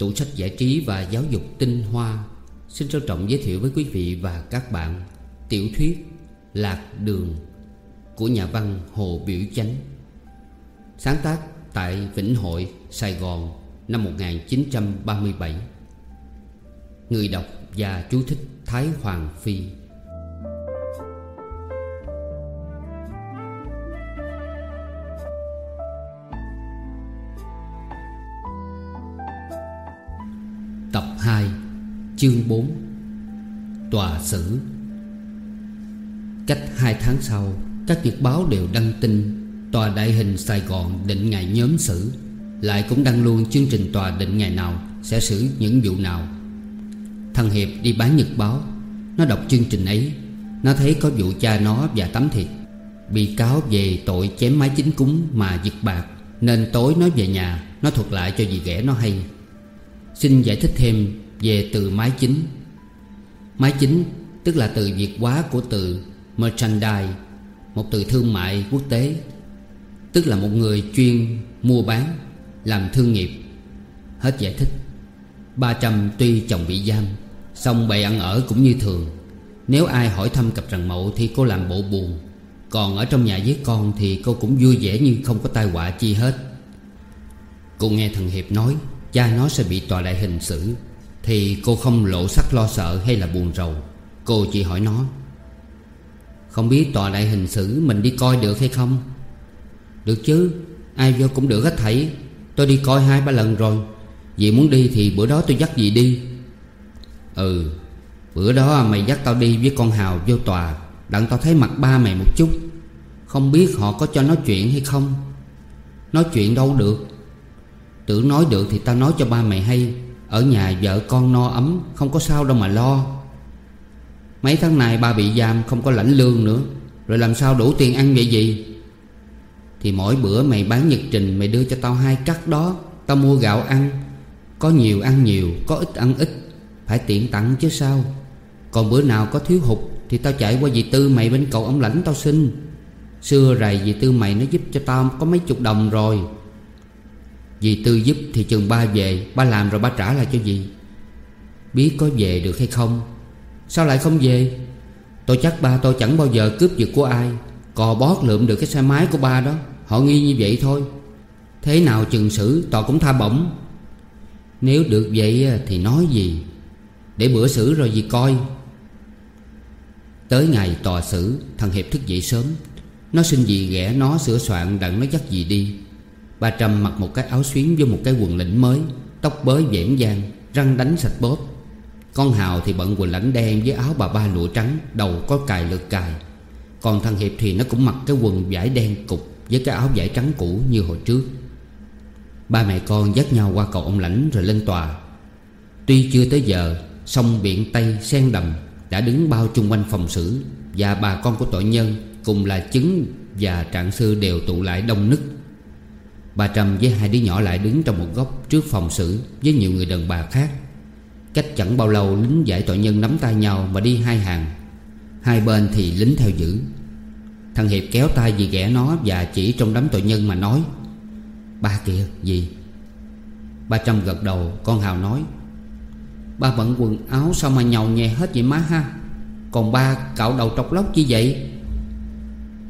Tủ sách giải trí và giáo dục tinh hoa. Xin trân trọng giới thiệu với quý vị và các bạn Tiểu thuyết Lạc Đường Của nhà văn Hồ Biểu Chánh. Sáng tác tại Vĩnh Hội, Sài Gòn năm 1937 Người đọc và chú thích Thái Hoàng Phi. Chương 4 Tòa xử. Cách hai tháng sau, Các nhật báo đều đăng tin Tòa đại hình Sài Gòn định ngày nhóm xử. Lại cũng đăng luôn chương trình tòa định ngày nào Sẽ xử những vụ nào. Thằng Hiệp đi bán nhật báo. Nó đọc chương trình ấy. Nó thấy có vụ cha nó và tắm thiệt. Bị cáo về tội chém máy chính cúng mà giật bạc, Nên tối nó về nhà, Nó thuật lại cho dì ghẻ nó hay. Xin giải thích thêm về từ mái chính. Mái chính tức là từ việt hóa của từ merchandise, Một từ thương mại quốc tế, Tức là một người chuyên mua bán, Làm thương nghiệp. Hết giải thích. Ba trăm tuy chồng bị giam, Xong bày ăn ở cũng như thường. Nếu ai hỏi thăm cặp rằng mậu Thì cô làm bộ buồn, Còn ở trong nhà với con Thì cô cũng vui vẻ như không có tai họa chi hết. Cô nghe thằng Hiệp nói, Cha nó sẽ bị tòa đại hình xử. Thì cô không lộ sắc lo sợ hay là buồn rầu? Cô chỉ hỏi nó. Không biết tòa đại hình xử mình đi coi được hay không? Được chứ, Ai vô cũng được hết thảy. Tôi đi coi hai ba lần rồi. Vì muốn đi thì bữa đó tôi dắt dì đi. Ừ Bữa đó mày dắt tao đi với con Hào vô tòa, Đặng tao thấy mặt ba mày một chút. Không biết họ có cho nói chuyện hay không? Nói chuyện đâu được? Tưởng nói được thì tao nói cho ba mày hay. Ở nhà vợ con no ấm, Không có sao đâu mà lo. Mấy tháng này ba bị giam, Không có lãnh lương nữa. Rồi làm sao đủ tiền ăn vậy gì? Thì mỗi bữa mày bán nhật trình, Mày đưa cho tao hai cắt đó. Tao mua gạo ăn. Có nhiều ăn nhiều, Có ít ăn ít. Phải tiện tặng chứ sao? Còn bữa nào có thiếu hụt, Thì tao chạy qua dì Tư mày bên cầu ông lãnh tao xin. Xưa rày dì Tư mày nó giúp cho tao có mấy chục đồng rồi. Dì Tư giúp thì chừng ba về, Ba làm rồi ba trả lại cho dì. Biết có về được hay không? Sao lại không về? Tôi chắc ba tôi chẳng bao giờ cướp giật của ai, Cò bót lượm được cái xe máy của ba đó. Họ nghi như vậy thôi. Thế nào chừng xử tòa cũng tha bổng. Nếu được vậy thì nói gì? Để bữa xử rồi dì coi. Tới ngày tòa xử, Thằng Hiệp thức dậy sớm. Nó xin dì ghẻ nó sửa soạn đặng nó dắt dì đi. Ba Trâm mặc một cái áo xuyến với một cái quần lĩnh mới, Tóc bới dẻm dang, Răng đánh sạch bóp. Con Hào thì bận quần lãnh đen với áo bà ba lụa trắng, Đầu có cài lượt cài. Còn thằng Hiệp thì nó cũng mặc cái quần vải đen cục Với cái áo vải trắng cũ như hồi trước. Ba mẹ con dắt nhau qua cầu ông lãnh rồi lên tòa. Tuy chưa tới giờ sông biển Tây, sen đầm Đã đứng bao chung quanh phòng xử Và bà con của tội nhân Cùng là chứng và trạng sư đều tụ lại đông nức. Bà Trâm với hai đứa nhỏ lại đứng trong một góc trước phòng xử Với nhiều người đàn bà khác. Cách chẳng bao lâu, lính giải tội nhân nắm tay nhau mà đi hai hàng. Hai bên thì lính theo giữ. Thằng Hiệp kéo tay dì ghẻ nó và chỉ trong đám tội nhân mà nói, Ba kìa, gì? Ba Trâm gật đầu, con Hào nói, Ba bận quần áo sao mà nhầu nhẹ hết vậy má ha? Còn ba cạo đầu trọc lóc chi vậy?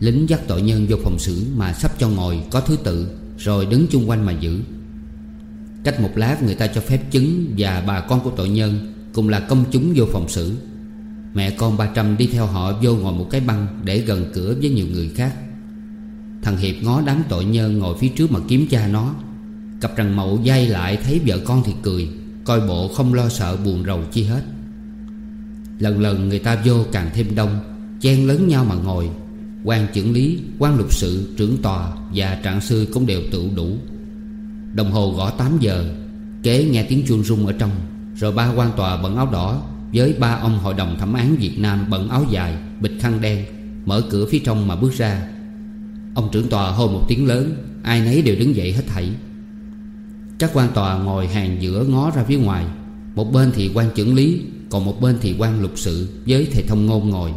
Lính dắt tội nhân vô phòng xử mà sắp cho ngồi có thứ tự rồi đứng chung quanh mà giữ. Cách một lát người ta cho phép chứng Và bà con của tội nhân Cùng là công chúng vô phòng xử. Mẹ con ba trăm đi theo họ vô ngồi một cái băng Để gần cửa với nhiều người khác. Thằng Hiệp ngó đám tội nhân ngồi phía trước mà kiếm cha nó. Cặp rằng mậu dây lại thấy vợ con thì cười, Coi bộ không lo sợ buồn rầu chi hết. Lần lần người ta vô càng thêm đông, Chen lớn nhau mà ngồi quan trưởng lý, quan lục sự, trưởng tòa và trạng sư cũng đều tự đủ. Đồng hồ gõ 8 giờ Kế nghe tiếng chuông rung ở trong Rồi ba quan tòa bận áo đỏ Với ba ông hội đồng thẩm án Việt Nam bận áo dài, bịch khăn đen Mở cửa phía trong mà bước ra. Ông trưởng tòa hô một tiếng lớn Ai nấy đều đứng dậy hết thảy. Các quan tòa ngồi hàng giữa ngó ra phía ngoài Một bên thì quan trưởng lý Còn một bên thì quan lục sự Với thầy thông ngôn ngồi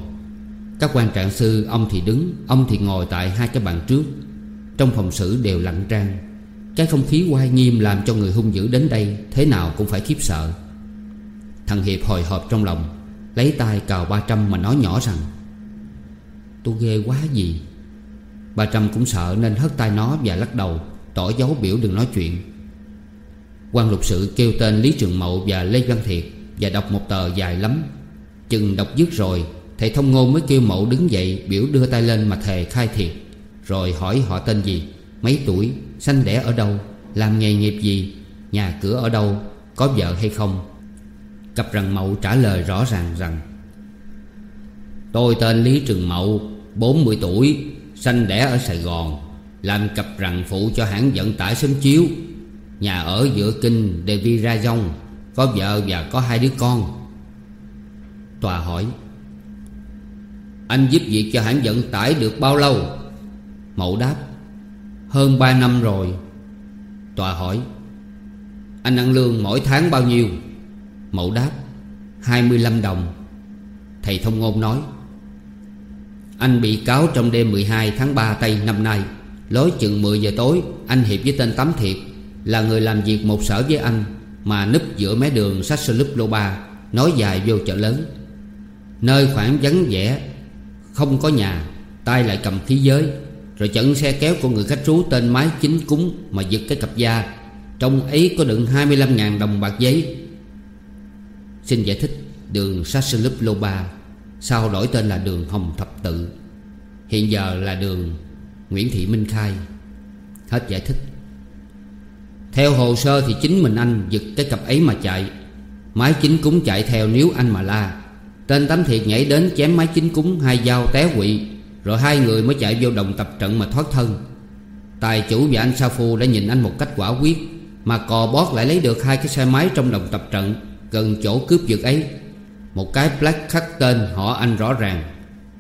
các quan trạng sư, ông thì đứng, Ông thì ngồi tại hai cái bàn trước. Trong phòng xử đều lặng trang. Cái không khí oai nghiêm làm cho người hung dữ đến đây Thế nào cũng phải khiếp sợ. Thằng Hiệp hồi hộp trong lòng, Lấy tay cào ba trăm mà nói nhỏ rằng, Tôi ghê quá gì. Ba trăm cũng sợ nên hất tay nó và lắc đầu, Tỏ dấu biểu đừng nói chuyện. Quan lục sự kêu tên Lý Trường Mậu và Lê Văn Thiệt Và đọc một tờ dài lắm. Chừng đọc dứt rồi Thầy thông ngôn mới kêu Mậu đứng dậy, Biểu đưa tay lên mà thề khai thiệt. Rồi hỏi họ tên gì? Mấy tuổi? Sanh đẻ ở đâu? Làm nghề nghiệp gì? Nhà cửa ở đâu? Có vợ hay không? Cặp rằng Mậu trả lời rõ ràng rằng, Tôi tên Lý Trường Mậu 40 tuổi, Sanh đẻ ở Sài Gòn, Làm cặp rằng phụ cho hãng vận tải sớm chiếu. Nhà ở giữa kinh Devi Vira Dông Có vợ và có hai đứa con. Tòa hỏi anh giúp việc cho hãng vận tải được bao lâu? Mậu đáp, Hơn ba năm rồi. Tòa hỏi, Anh ăn lương mỗi tháng bao nhiêu? Mậu đáp 25 đồng. Thầy thông ngôn nói, Anh bị cáo trong đêm 12 tháng 3 Tây năm nay, Lối chừng 10 giờ tối, Anh hiệp với tên tấm Thiệt, Là người làm việc một sở với anh, Mà núp giữa mé đường sách sơ lô ba Nói dài vô chợ lớn. Nơi khoảng vắng vẻ không có nhà, tay lại cầm khí giới. Rồi chặn xe kéo của người khách trú tên Mái Chính Cúng Mà giật cái cặp da. Trong ấy có đựng 25.000 đồng bạc giấy. Xin giải thích, đường Sasselup Loba, Sau đổi tên là đường Hồng Thập Tự. Hiện giờ là đường Nguyễn Thị Minh Khai. Hết giải thích. Theo hồ sơ thì chính mình anh giật cái cặp ấy mà chạy. Mái chính cúng chạy theo nếu anh mà la. Tên tấm thiệt nhảy đến chém máy chính cúng, Hai dao té quỵ, Rồi hai người mới chạy vô đồng tập trận mà thoát thân. Tài chủ và anh Sa Phu đã nhìn anh một cách quả quyết, Mà cò bót lại lấy được hai cái xe máy trong đồng tập trận, Gần chỗ cướp giật ấy. Một cái black khắc tên họ anh rõ ràng.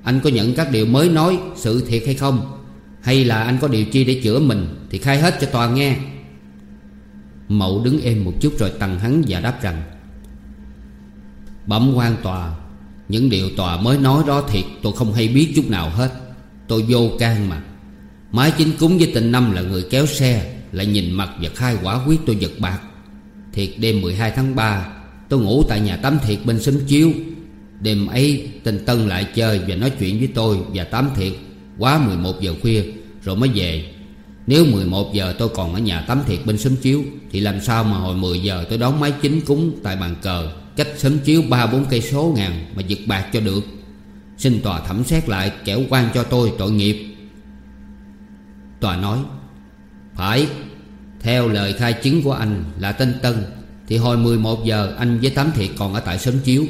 Anh có nhận các điều mới nói Sự thiệt hay không? Hay là anh có điều chi để chữa mình Thì khai hết cho tòa nghe. Mậu đứng êm một chút rồi tằng hắn và đáp rằng, Bẩm quan tòa. Những điều tòa mới nói đó thiệt, tôi không hay biết chút nào hết. Tôi vô can mà. Mái chính cúng với tình năm là người kéo xe, Lại nhìn mặt và khai quả quyết tôi giật bạc. Thiệt đêm 12 tháng 3 Tôi ngủ tại nhà tắm thiệt bên xóm chiếu. Đêm ấy tình Tân lại chơi và nói chuyện với tôi và tám thiệt. Quá 11 giờ khuya, rồi mới về. Nếu 11 giờ tôi còn ở nhà tắm thiệt bên xóm chiếu, Thì làm sao mà hồi 10 giờ tôi đón máy chính cúng tại bàn cờ? Cách sớm chiếu ba bốn cây số ngàn mà giật bạc cho được. Xin tòa thẩm xét lại, kẻo quan cho tôi tội nghiệp. Tòa nói, Phải, Theo lời khai chứng của anh là tên Tân, Thì hồi 11 giờ anh với Tám Thiệt còn ở tại sớm chiếu.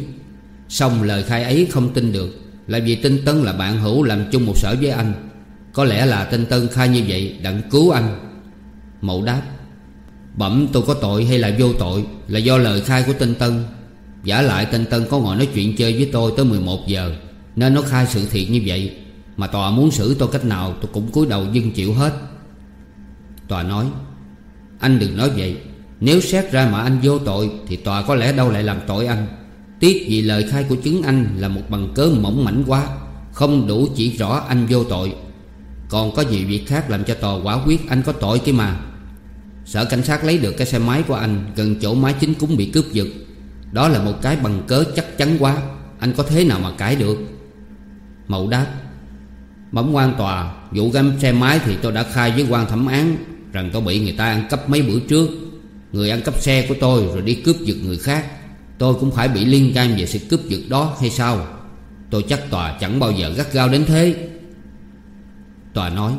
Xong lời khai ấy không tin được, Là vì tên Tân là bạn hữu làm chung một sở với anh. Có lẽ là tên Tân khai như vậy đặng cứu anh. Mậu đáp, Bẩm tôi có tội hay là vô tội Là do lời khai của tên Tân. Giả lại tên Tân có ngồi nói chuyện chơi với tôi tới 11 giờ, Nên nó khai sự thiệt như vậy. Mà tòa muốn xử tôi cách nào, tôi cũng cúi đầu dưng chịu hết. Tòa nói, Anh đừng nói vậy. Nếu xét ra mà anh vô tội, Thì tòa có lẽ đâu lại làm tội anh. Tiếc vì lời khai của chứng anh là một bằng cớ mỏng mảnh quá, Không đủ chỉ rõ anh vô tội. Còn có nhiều việc khác làm cho tòa quả quyết anh có tội kia mà? Sở cảnh sát lấy được cái xe máy của anh Gần chỗ máy chính cúng bị cướp giật. Đó là một cái bằng cớ chắc chắn quá. Anh có thế nào mà cãi được? Mậu đáp Bấm quan tòa, Vụ găm xe máy thì tôi đã khai với quan thẩm án Rằng tôi bị người ta ăn cắp mấy bữa trước. Người ăn cắp xe của tôi Rồi đi cướp giật người khác. Tôi cũng phải bị liên can về sự cướp giật đó hay sao? Tôi chắc tòa chẳng bao giờ gắt gao đến thế. Tòa nói,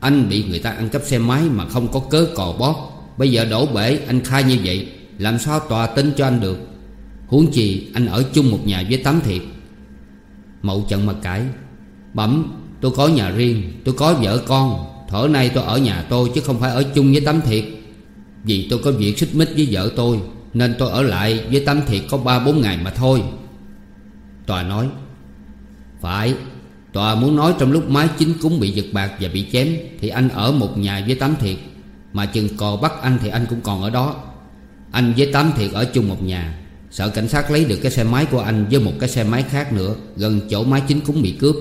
Anh bị người ta ăn cắp xe máy mà không có cớ cò bót Bây giờ đổ bể, anh khai như vậy làm sao tòa tin cho anh được? Huống chi anh ở chung một nhà với Tám Thiệt Mậu trận mà cãi. Bẩm, tôi có nhà riêng, Tôi có vợ con. Thở nay tôi ở nhà tôi chứ không phải ở chung với Tám Thiệt Vì tôi có việc xích mích với vợ tôi, Nên tôi ở lại với Tám Thiệt có ba bốn ngày mà thôi. Tòa nói, Phải, Tòa muốn nói trong lúc mái chính cúng bị giật bạc và bị chém Thì anh ở một nhà với Tám Thiệt Mà chừng cò bắt anh thì anh cũng còn ở đó. Anh với Tám Thiệt ở chung một nhà. Sợ cảnh sát lấy được cái xe máy của anh với một cái xe máy khác nữa, Gần chỗ máy chính cúng bị cướp.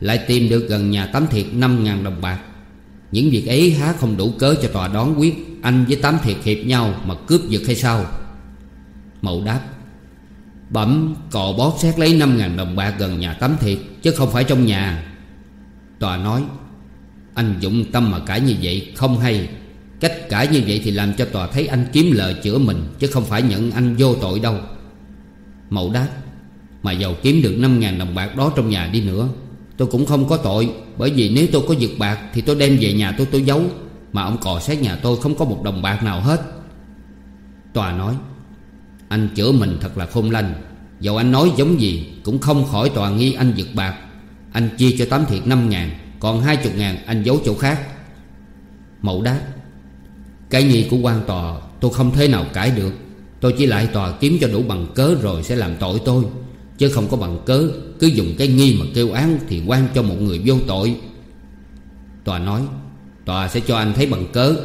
Lại tìm được gần nhà Tám Thiệt 5.000 đồng bạc. Những việc ấy há không đủ cớ cho tòa đoán quyết Anh với Tám Thiệt hiệp nhau mà cướp giật hay sao? Mậu đáp, Bẩm cò bót xét lấy 5.000 đồng bạc gần nhà Tám Thiệt, Chứ không phải trong nhà. Tòa nói, Anh dụng tâm mà cãi như vậy không hay. Cách cãi như vậy thì làm cho tòa thấy anh kiếm lời chữa mình, Chứ không phải nhận anh vô tội đâu. Mậu đáp, Mà giàu kiếm được 5.000 đồng bạc đó trong nhà đi nữa, Tôi cũng không có tội, Bởi vì nếu tôi có giật bạc Thì tôi đem về nhà tôi tôi giấu, Mà ông cò xét nhà tôi không có một đồng bạc nào hết. Tòa nói, Anh chữa mình thật là khôn lanh Dầu anh nói giống gì Cũng không khỏi tòa nghi anh giật bạc. Anh chia cho tám thiệt 5 ngàn, Còn 20 ngàn anh giấu chỗ khác. Mậu đáp cái nghi của quan tòa, tôi không thể nào cãi được. Tôi chỉ lại tòa kiếm cho đủ bằng cớ rồi sẽ làm tội tôi. Chứ không có bằng cớ, Cứ dùng cái nghi mà kêu án Thì quan cho một người vô tội. Tòa nói, Tòa sẽ cho anh thấy bằng cớ.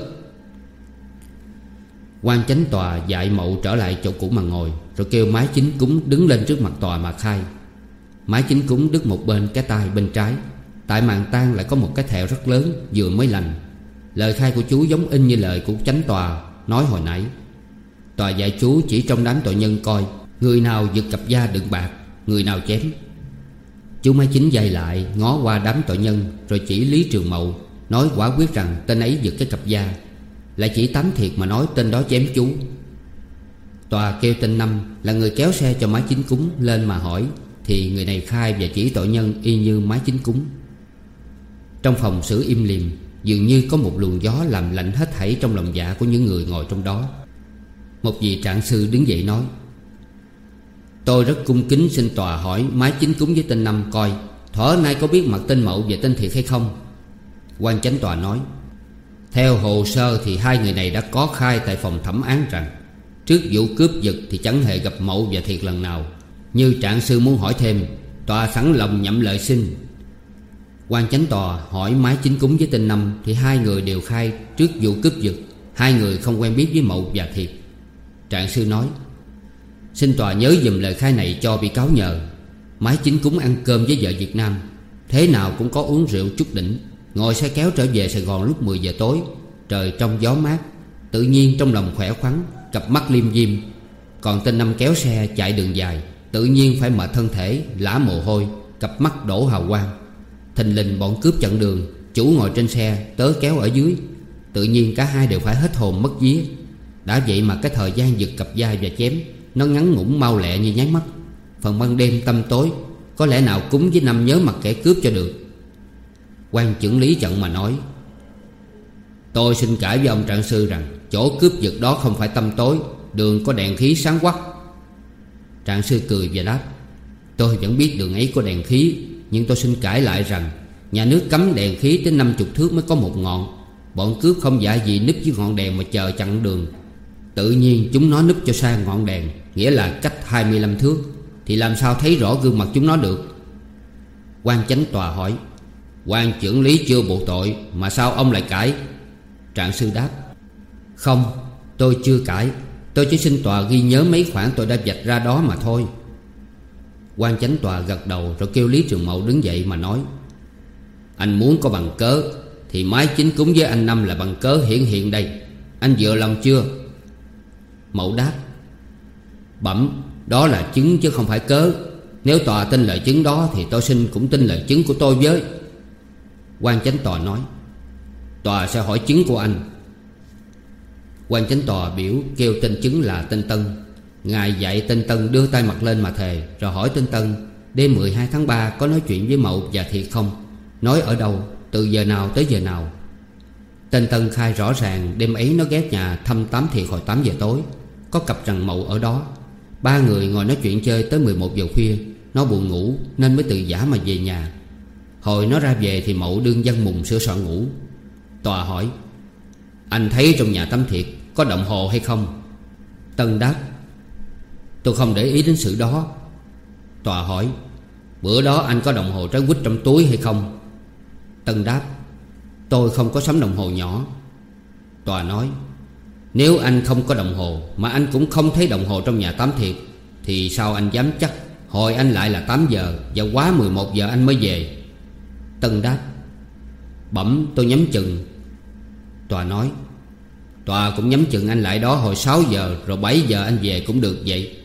Quan chánh tòa dạy mậu trở lại chỗ cũ mà ngồi, Rồi kêu mái chính cúng đứng lên trước mặt tòa mà khai. Mái chính cúng đứt một bên cái tay bên trái. Tại màn tang lại có một cái thẹo rất lớn, Vừa mới lành. Lời khai của chú giống in như lời của chánh tòa, Nói hồi nãy. Tòa dạy chú chỉ trong đám tội nhân coi, Người nào giật cặp da đựng bạc, Người nào chém. Chú Mai Chính dây lại, ngó qua đám tội nhân, Rồi chỉ Lý Trường Mậu, Nói quả quyết rằng tên ấy giật cái cặp da. Lại chỉ tám thiệt mà nói tên đó chém chú. Tòa kêu tên Năm Là người kéo xe cho Mái Chính Cúng lên mà hỏi, Thì người này khai và chỉ tội nhân y như Mái Chính Cúng. Trong phòng xử im lìm Dường như có một luồng gió làm lạnh hết thảy trong lòng dạ của những người ngồi trong đó. Một vị trạng sư đứng dậy nói, Tôi rất cung kính xin tòa hỏi Mái chính cúng với tên Năm coi. Thỏ nay có biết mặt tên Mậu và tên Thiệt hay không? Quan chánh tòa nói, Theo hồ sơ thì hai người này đã có khai tại phòng thẩm án rằng, Trước vụ cướp giật thì chẳng hề gặp Mậu và Thiệt lần nào. Như trạng sư muốn hỏi thêm, Tòa sẵn lòng nhậm lợi xin quan chánh tòa hỏi mái chính cúng với tên Năm Thì hai người đều khai trước vụ cướp giật. Hai người không quen biết với Mậu và Thiệt. Trạng sư nói, Xin tòa nhớ dùm lời khai này cho bị cáo nhờ. Mái chính cúng ăn cơm với vợ Việt Nam, Thế nào cũng có uống rượu chút đỉnh. Ngồi xe kéo trở về Sài Gòn lúc 10 giờ tối, Trời trong gió mát, Tự nhiên trong lòng khỏe khoắn, Cặp mắt liêm diêm. Còn tên Năm kéo xe chạy đường dài, Tự nhiên phải mệt thân thể Lã mồ hôi, Cặp mắt đổ hào quang. Thình lình bọn cướp chặn đường, Chủ ngồi trên xe, Tớ kéo ở dưới. Tự nhiên cả hai đều phải hết hồn mất vía. Đã vậy mà cái thời gian giật cặp da và chém, nó ngắn ngủn mau lẹ như nháy mắt. Phần ban đêm tâm tối, Có lẽ nào cúng với năm nhớ mặt kẻ cướp cho được. Quan trưởng lý chận mà nói, Tôi xin cãi với ông trạng sư rằng Chỗ cướp giật đó không phải tâm tối, Đường có đèn khí sáng quắc. Trạng sư cười và đáp, Tôi vẫn biết đường ấy có đèn khí nhưng tôi xin cãi lại rằng, Nhà nước cấm đèn khí tới 50 thước mới có một ngọn. Bọn cướp không dạ gì núp dưới ngọn đèn mà chờ chặn đường. Tự nhiên chúng nó núp cho sang ngọn đèn, Nghĩa là cách 25 thước. Thì làm sao thấy rõ gương mặt chúng nó được? Quan chánh tòa hỏi. Quan trưởng lý chưa buộc tội, Mà sao ông lại cãi? Trạng sư đáp. Không, tôi chưa cãi. Tôi chỉ xin tòa ghi nhớ mấy khoản tôi đã vạch ra đó mà thôi quan chánh tòa gật đầu Rồi kêu Lý Trường Mậu đứng dậy mà nói, Anh muốn có bằng cớ Thì mái chính cúng với anh Năm là bằng cớ hiển hiện đây. Anh vừa lòng chưa? Mậu đáp, Bẩm, đó là chứng chứ không phải cớ. Nếu tòa tin lời chứng đó Thì tôi xin cũng tin lời chứng của tôi với. Quan chánh tòa nói, Tòa sẽ hỏi chứng của anh. Quan chánh tòa biểu kêu tên chứng là tên Tân. Ngài dạy Tinh Tân đưa tay mặt lên mà thề, Rồi hỏi Tinh Tân, Đêm 12 tháng 3 có nói chuyện với Mậu và Thiệt không? Nói ở đâu? Từ giờ nào tới giờ nào? Tinh Tân khai rõ ràng, Đêm ấy nó ghé nhà thăm tám Thiệt hồi 8 giờ tối. Có cặp rằng Mậu ở đó. Ba người ngồi nói chuyện chơi tới 11 giờ khuya. Nó buồn ngủ, nên mới tự giả mà về nhà. Hồi nó ra về thì mậu đương dân mùng sửa soạn ngủ. Tòa hỏi, Anh thấy trong nhà tắm thiệt có đồng hồ hay không? Tân đáp Tôi không để ý đến sự đó. Tòa hỏi, Bữa đó anh có đồng hồ trái quýt trong túi hay không? Tân đáp, Tôi không có sắm đồng hồ nhỏ. Tòa nói, nếu anh không có đồng hồ Mà anh cũng không thấy đồng hồ trong nhà tắm thiệt Thì sao anh dám chắc Hồi anh lại là 8 giờ Và quá 11 giờ anh mới về? Tân đáp, Bẩm, tôi nhắm chừng. Tòa nói, Tòa cũng nhắm chừng anh lại đó hồi 6 giờ, Rồi 7 giờ anh về cũng được vậy.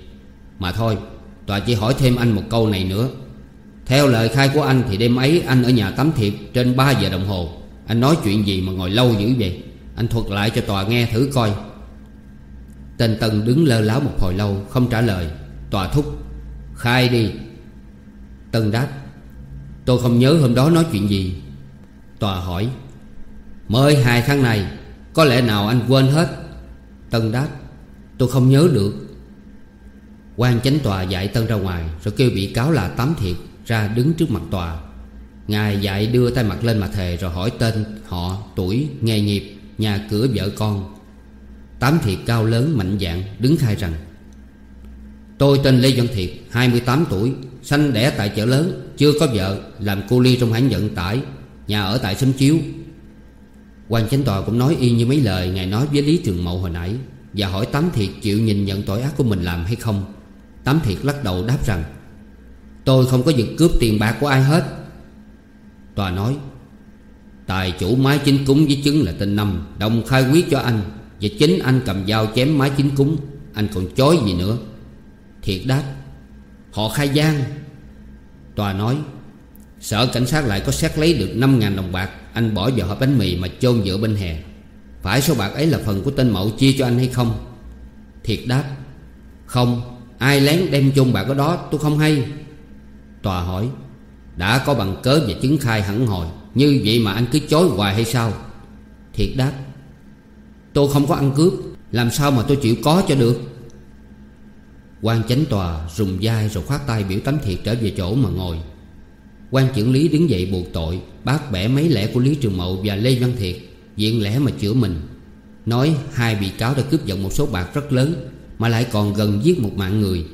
Mà thôi, Tòa chỉ hỏi thêm anh một câu này nữa. Theo lời khai của anh thì đêm ấy anh ở nhà tắm thiệp trên 3 giờ đồng hồ. Anh nói chuyện gì mà ngồi lâu dữ vậy? Anh thuật lại cho tòa nghe thử coi. Tên Tân đứng lơ láo một hồi lâu, Không trả lời. Tòa thúc, Khai đi. Tân đáp, Tôi không nhớ hôm đó nói chuyện gì. Tòa hỏi, Mới hai tháng này Có lẽ nào anh quên hết? Tân đáp, Tôi không nhớ được quan chánh tòa dạy Tân ra ngoài Rồi kêu bị cáo là Tám Thiệt Ra đứng trước mặt tòa. Ngài dạy đưa tay mặt lên mặt thề Rồi hỏi tên, họ, tuổi, nghề nghiệp Nhà cửa vợ con. Tám Thiệt cao lớn mạnh dạng Đứng khai rằng Tôi tên Lê Văn Thiệt 28 tuổi Sanh đẻ tại chợ lớn Chưa có vợ Làm cô ly trong hãng vận tải Nhà ở tại xóm Chiếu. Quan chánh tòa cũng nói y như mấy lời Ngài nói với Lý Trường Mậu hồi nãy Và hỏi Tám Thiệt chịu nhìn nhận tội ác của mình làm hay không. Tám Thiệt lắc đầu đáp rằng, Tôi không có giật cướp tiền bạc của ai hết. Tòa nói, Tài chủ mái chính cúng với chứng là tên Năm Đồng khai quyết cho anh, Và chính anh cầm dao chém mái chính cúng, Anh còn chối gì nữa? Thiệt đáp, Họ khai gian. Tòa nói, Sở cảnh sát lại có xét lấy được 5.000 đồng bạc, Anh bỏ vào hộp bánh mì mà chôn giữa bên hè. Phải số bạc ấy là phần của tên mậu chia cho anh hay không? Thiệt đáp, Không. Ai lén đem chôn bạc có đó, tôi không hay. Tòa hỏi, Đã có bằng cớ và chứng khai hẳn hồi Như vậy mà anh cứ chối hoài hay sao? Thiệt đáp, Tôi không có ăn cướp, Làm sao mà tôi chịu có cho được? Quan chánh tòa rùng vai rồi khoát tay biểu tấm thiệt trở về chỗ mà ngồi. Quan trưởng lý đứng dậy buộc tội, Bác bẻ mấy lẽ của Lý Trường Mậu và Lê Văn Thiệt, Diện lẽ mà chữa mình. Nói hai bị cáo đã cướp giật một số bạc rất lớn mà lại còn gần giết một mạng người.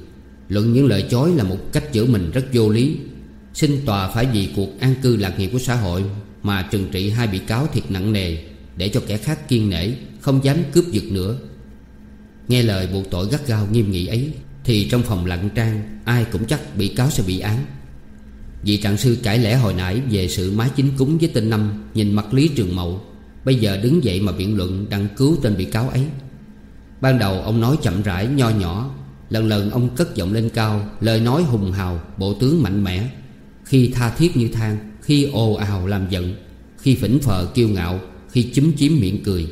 Luận những lời chối là một cách chữa mình rất vô lý. Xin tòa phải vì cuộc an cư lạc nghiệp của xã hội Mà trừng trị hai bị cáo thiệt nặng nề, Để cho kẻ khác kiên nể, Không dám cướp giật nữa. Nghe lời buộc tội gắt gao nghiêm nghị ấy, Thì trong phòng lặng trang, Ai cũng chắc bị cáo sẽ bị án. Vị trạng sư cãi lẽ hồi nãy Về sự má chính cúng với tên Năm Nhìn mặt Lý Trường Mậu, Bây giờ đứng dậy mà biện luận Đăng cứu tên bị cáo ấy. Ban đầu ông nói chậm rãi, nho nhỏ. Lần lần ông cất giọng lên cao, Lời nói hùng hào, Bộ tướng mạnh mẽ. Khi tha thiết như than, Khi ồ ào làm giận, Khi phỉnh phờ kiêu ngạo, Khi chúm chím miệng cười.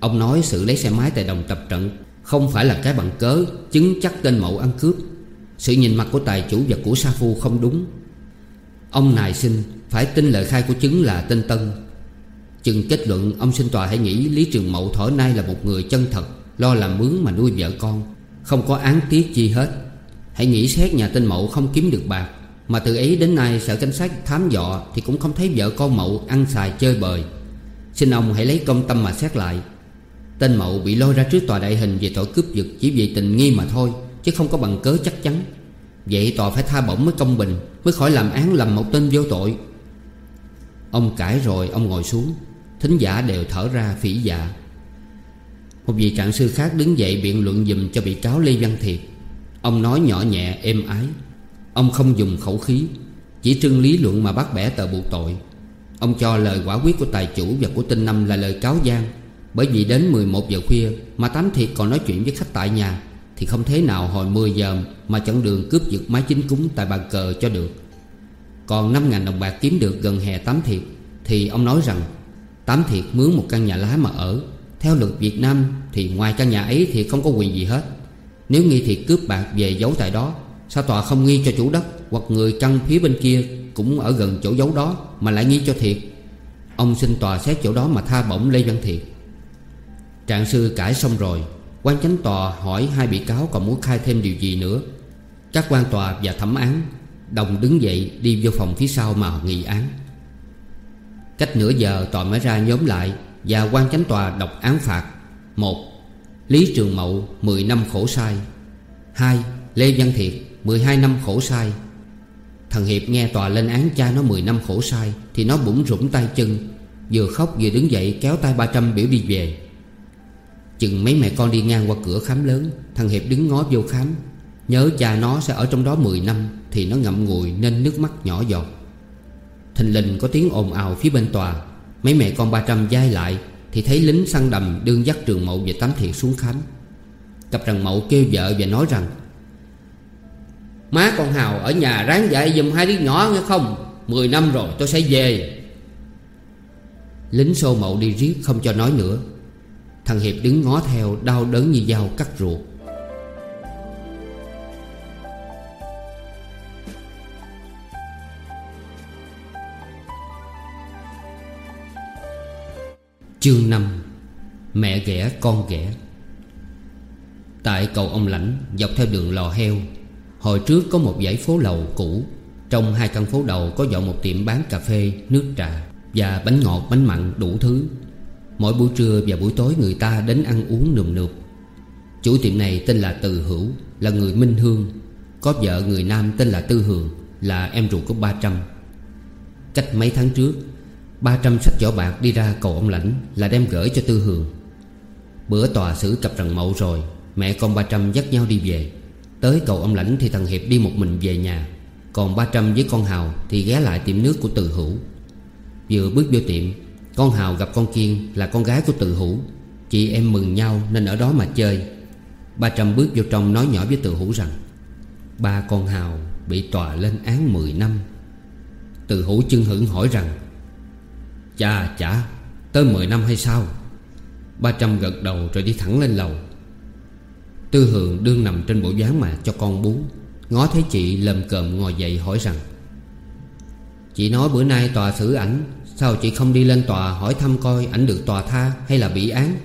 Ông nói sự lấy xe máy tại đồng tập trận Không phải là cái bằng cớ Chứng chắc tên mậu ăn cướp. Sự nhìn mặt của tài chủ và của Sa Phu không đúng. Ông nài xin, Phải tin lời khai của chứng là tên Tân. Chừng kết luận, ông xin tòa hãy nghĩ Lý Trường Mậu thổi nay là một người chân thật. Lo làm mướn mà nuôi vợ con, không có án tiết chi hết. Hãy nghĩ xét nhà tên Mậu không kiếm được bạc, Mà từ ấy đến nay sở cảnh sát thám dọ Thì cũng không thấy vợ con Mậu ăn xài chơi bời. Xin ông hãy lấy công tâm mà xét lại. Tên Mậu bị lôi ra trước tòa đại hình Về tội cướp giật chỉ vì tình nghi mà thôi, Chứ không có bằng cớ chắc chắn. Vậy tòa phải tha bổng mới công bình, Mới khỏi làm án lầm một tên vô tội. Ông cãi rồi ông ngồi xuống, Thính giả đều thở ra phỉ dạ một vị trạng sư khác đứng dậy biện luận dùm cho bị cáo Lê Văn Thiệt. Ông nói nhỏ nhẹ, êm ái. Ông không dùng khẩu khí, Chỉ trưng lý luận mà bắt bẻ tờ buộc tội. Ông cho lời quả quyết của tài chủ và của tinh năm là lời cáo gian Bởi vì đến 11 giờ khuya Mà Tám Thiệt còn nói chuyện với khách tại nhà, Thì không thế nào hồi 10 giờ Mà chọn đường cướp giật máy chính cúng tại bàn cờ cho được. Còn 5.000 đồng bạc kiếm được gần hè Tám Thiệt, Thì ông nói rằng, Tám Thiệt mướn một căn nhà lá mà ở theo luật Việt Nam thì ngoài căn nhà ấy thì không có quyền gì hết. Nếu nghi thiệt cướp bạc về giấu tại đó, Sao tòa không nghi cho chủ đất Hoặc người căn phía bên kia Cũng ở gần chỗ giấu đó Mà lại nghi cho thiệt? Ông xin tòa xét chỗ đó mà tha bổng Lê Văn Thiệt. Trạng sư cãi xong rồi, quan chánh tòa hỏi hai bị cáo còn muốn khai thêm điều gì nữa. Các quan tòa và thẩm án Đồng đứng dậy đi vô phòng phía sau mà nghị án. Cách nửa giờ tòa mới ra nhóm lại và quan chánh tòa đọc án phạt. Một, Lý Trường Mậu 10 năm khổ sai. 2. Lê Văn Thiệt 12 năm khổ sai. Thằng Hiệp nghe tòa lên án cha nó 10 năm khổ sai Thì nó bủng rủng tay chân, Vừa khóc vừa đứng dậy kéo tay 300 biểu đi về. Chừng mấy mẹ con đi ngang qua cửa khám lớn, Thằng Hiệp đứng ngó vô khám. Nhớ cha nó sẽ ở trong đó 10 năm Thì nó ngậm ngùi nên nước mắt nhỏ giọt. Thình lình có tiếng ồn ào phía bên tòa. Mấy mẹ con ba trăm dai lại Thì thấy lính săn đầm đương dắt trường mậu về tắm thiệt xuống khám. Cặp rằng mậu kêu vợ và nói rằng, Má con Hào ở nhà ráng dạy giùm hai đứa nhỏ nghe không? Mười năm rồi tôi sẽ về. Lính xô mậu đi riết không cho nói nữa. Thằng Hiệp đứng ngó theo, đau đớn như dao cắt ruột. Chương 5 Mẹ ghẻ con ghẻ. Tại cầu ông Lãnh Dọc theo đường lò heo Hồi trước có một dãy phố lầu cũ. Trong hai căn phố đầu có dọn một tiệm bán cà phê, nước trà Và bánh ngọt, bánh mặn đủ thứ. Mỗi buổi trưa và buổi tối người ta đến ăn uống nườm nượp. Chủ tiệm này tên là Từ Hữu Là người Minh Hương. Có vợ người nam tên là Tư Hường Là em ruột của ba trăm. Cách mấy tháng trước ba trăm sách vỏ bạc đi ra cầu ông lãnh Là đem gửi cho Tư Hường. Bữa tòa xử cặp rằng mậu rồi, Mẹ con ba trăm dắt nhau đi về. Tới cầu ông lãnh thì thằng Hiệp đi một mình về nhà, Còn ba trăm với con Hào Thì ghé lại tiệm nước của Từ Hữu. Vừa bước vô tiệm, Con Hào gặp con Kiên là con gái của Từ Hữu. Chị em mừng nhau nên ở đó mà chơi. Ba trăm bước vô trong nói nhỏ với Từ Hữu rằng, Ba con Hào bị tòa lên án 10 năm. Từ Hữu chân hững hỏi rằng Chà chả, Tới 10 năm hay sao? Ba trăm gật đầu rồi đi thẳng lên lầu. Tư Hường đương nằm trên bộ dáng mà cho con bú. Ngó thấy chị lầm cờm ngồi dậy hỏi rằng, Chị nói bữa nay tòa xử ảnh, Sao chị không đi lên tòa hỏi thăm coi ảnh được tòa tha hay là bị án?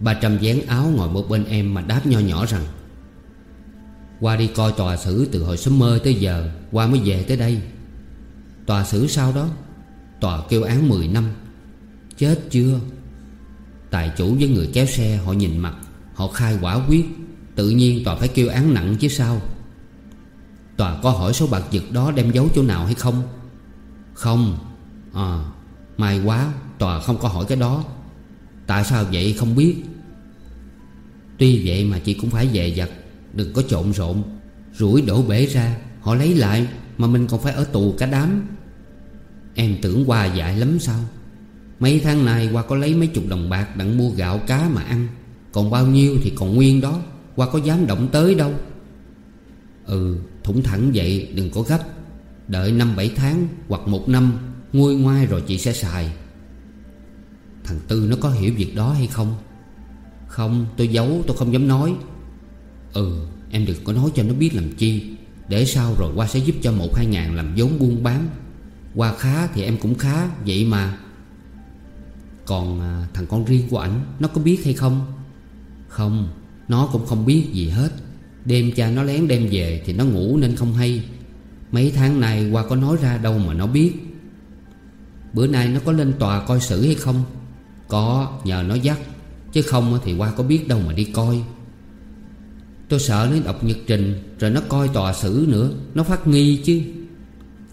Ba trăm dán áo ngồi một bên em mà đáp nho nhỏ rằng, Qua đi coi tòa xử từ hồi sớm mơ tới giờ, Qua mới về tới đây. Tòa xử sao đó? Tòa kêu án 10 năm. Chết chưa? Tài chủ với người kéo xe, họ nhìn mặt, Họ khai quả quyết, Tự nhiên tòa phải kêu án nặng chứ sao? Tòa có hỏi số bạc giật đó đem giấu chỗ nào hay không? Không. À May quá, Tòa không có hỏi cái đó. Tại sao vậy không biết. Tuy vậy mà chị cũng phải về giặt Đừng có trộn rộn. Rủi đổ bể ra, Họ lấy lại, Mà mình còn phải ở tù cả đám. Em tưởng qua dại lắm sao? Mấy tháng nay qua có lấy mấy chục đồng bạc Đặng mua gạo cá mà ăn. Còn bao nhiêu thì còn nguyên đó. Qua có dám động tới đâu. Ừ thủng thẳng vậy đừng có gấp. Đợi năm bảy tháng hoặc một năm, Nguôi ngoai rồi chị sẽ xài. Thằng Tư nó có hiểu việc đó hay không? Không, tôi giấu, tôi không dám nói. Ừ em đừng có nói cho nó biết làm chi. Để sau rồi qua sẽ giúp cho một hai ngàn làm vốn buôn bán. Qua khá thì em cũng khá. Vậy mà Còn à, thằng con riêng của ảnh, Nó có biết hay không? Không, Nó cũng không biết gì hết. Đêm cha nó lén đem về Thì nó ngủ nên không hay. Mấy tháng nay qua có nói ra đâu mà nó biết. Bữa nay nó có lên tòa coi xử hay không? Có, nhờ nó dắt. Chứ không thì qua có biết đâu mà đi coi. Tôi sợ nó đọc nhật trình, Rồi nó coi tòa xử nữa. Nó phát nghi chứ.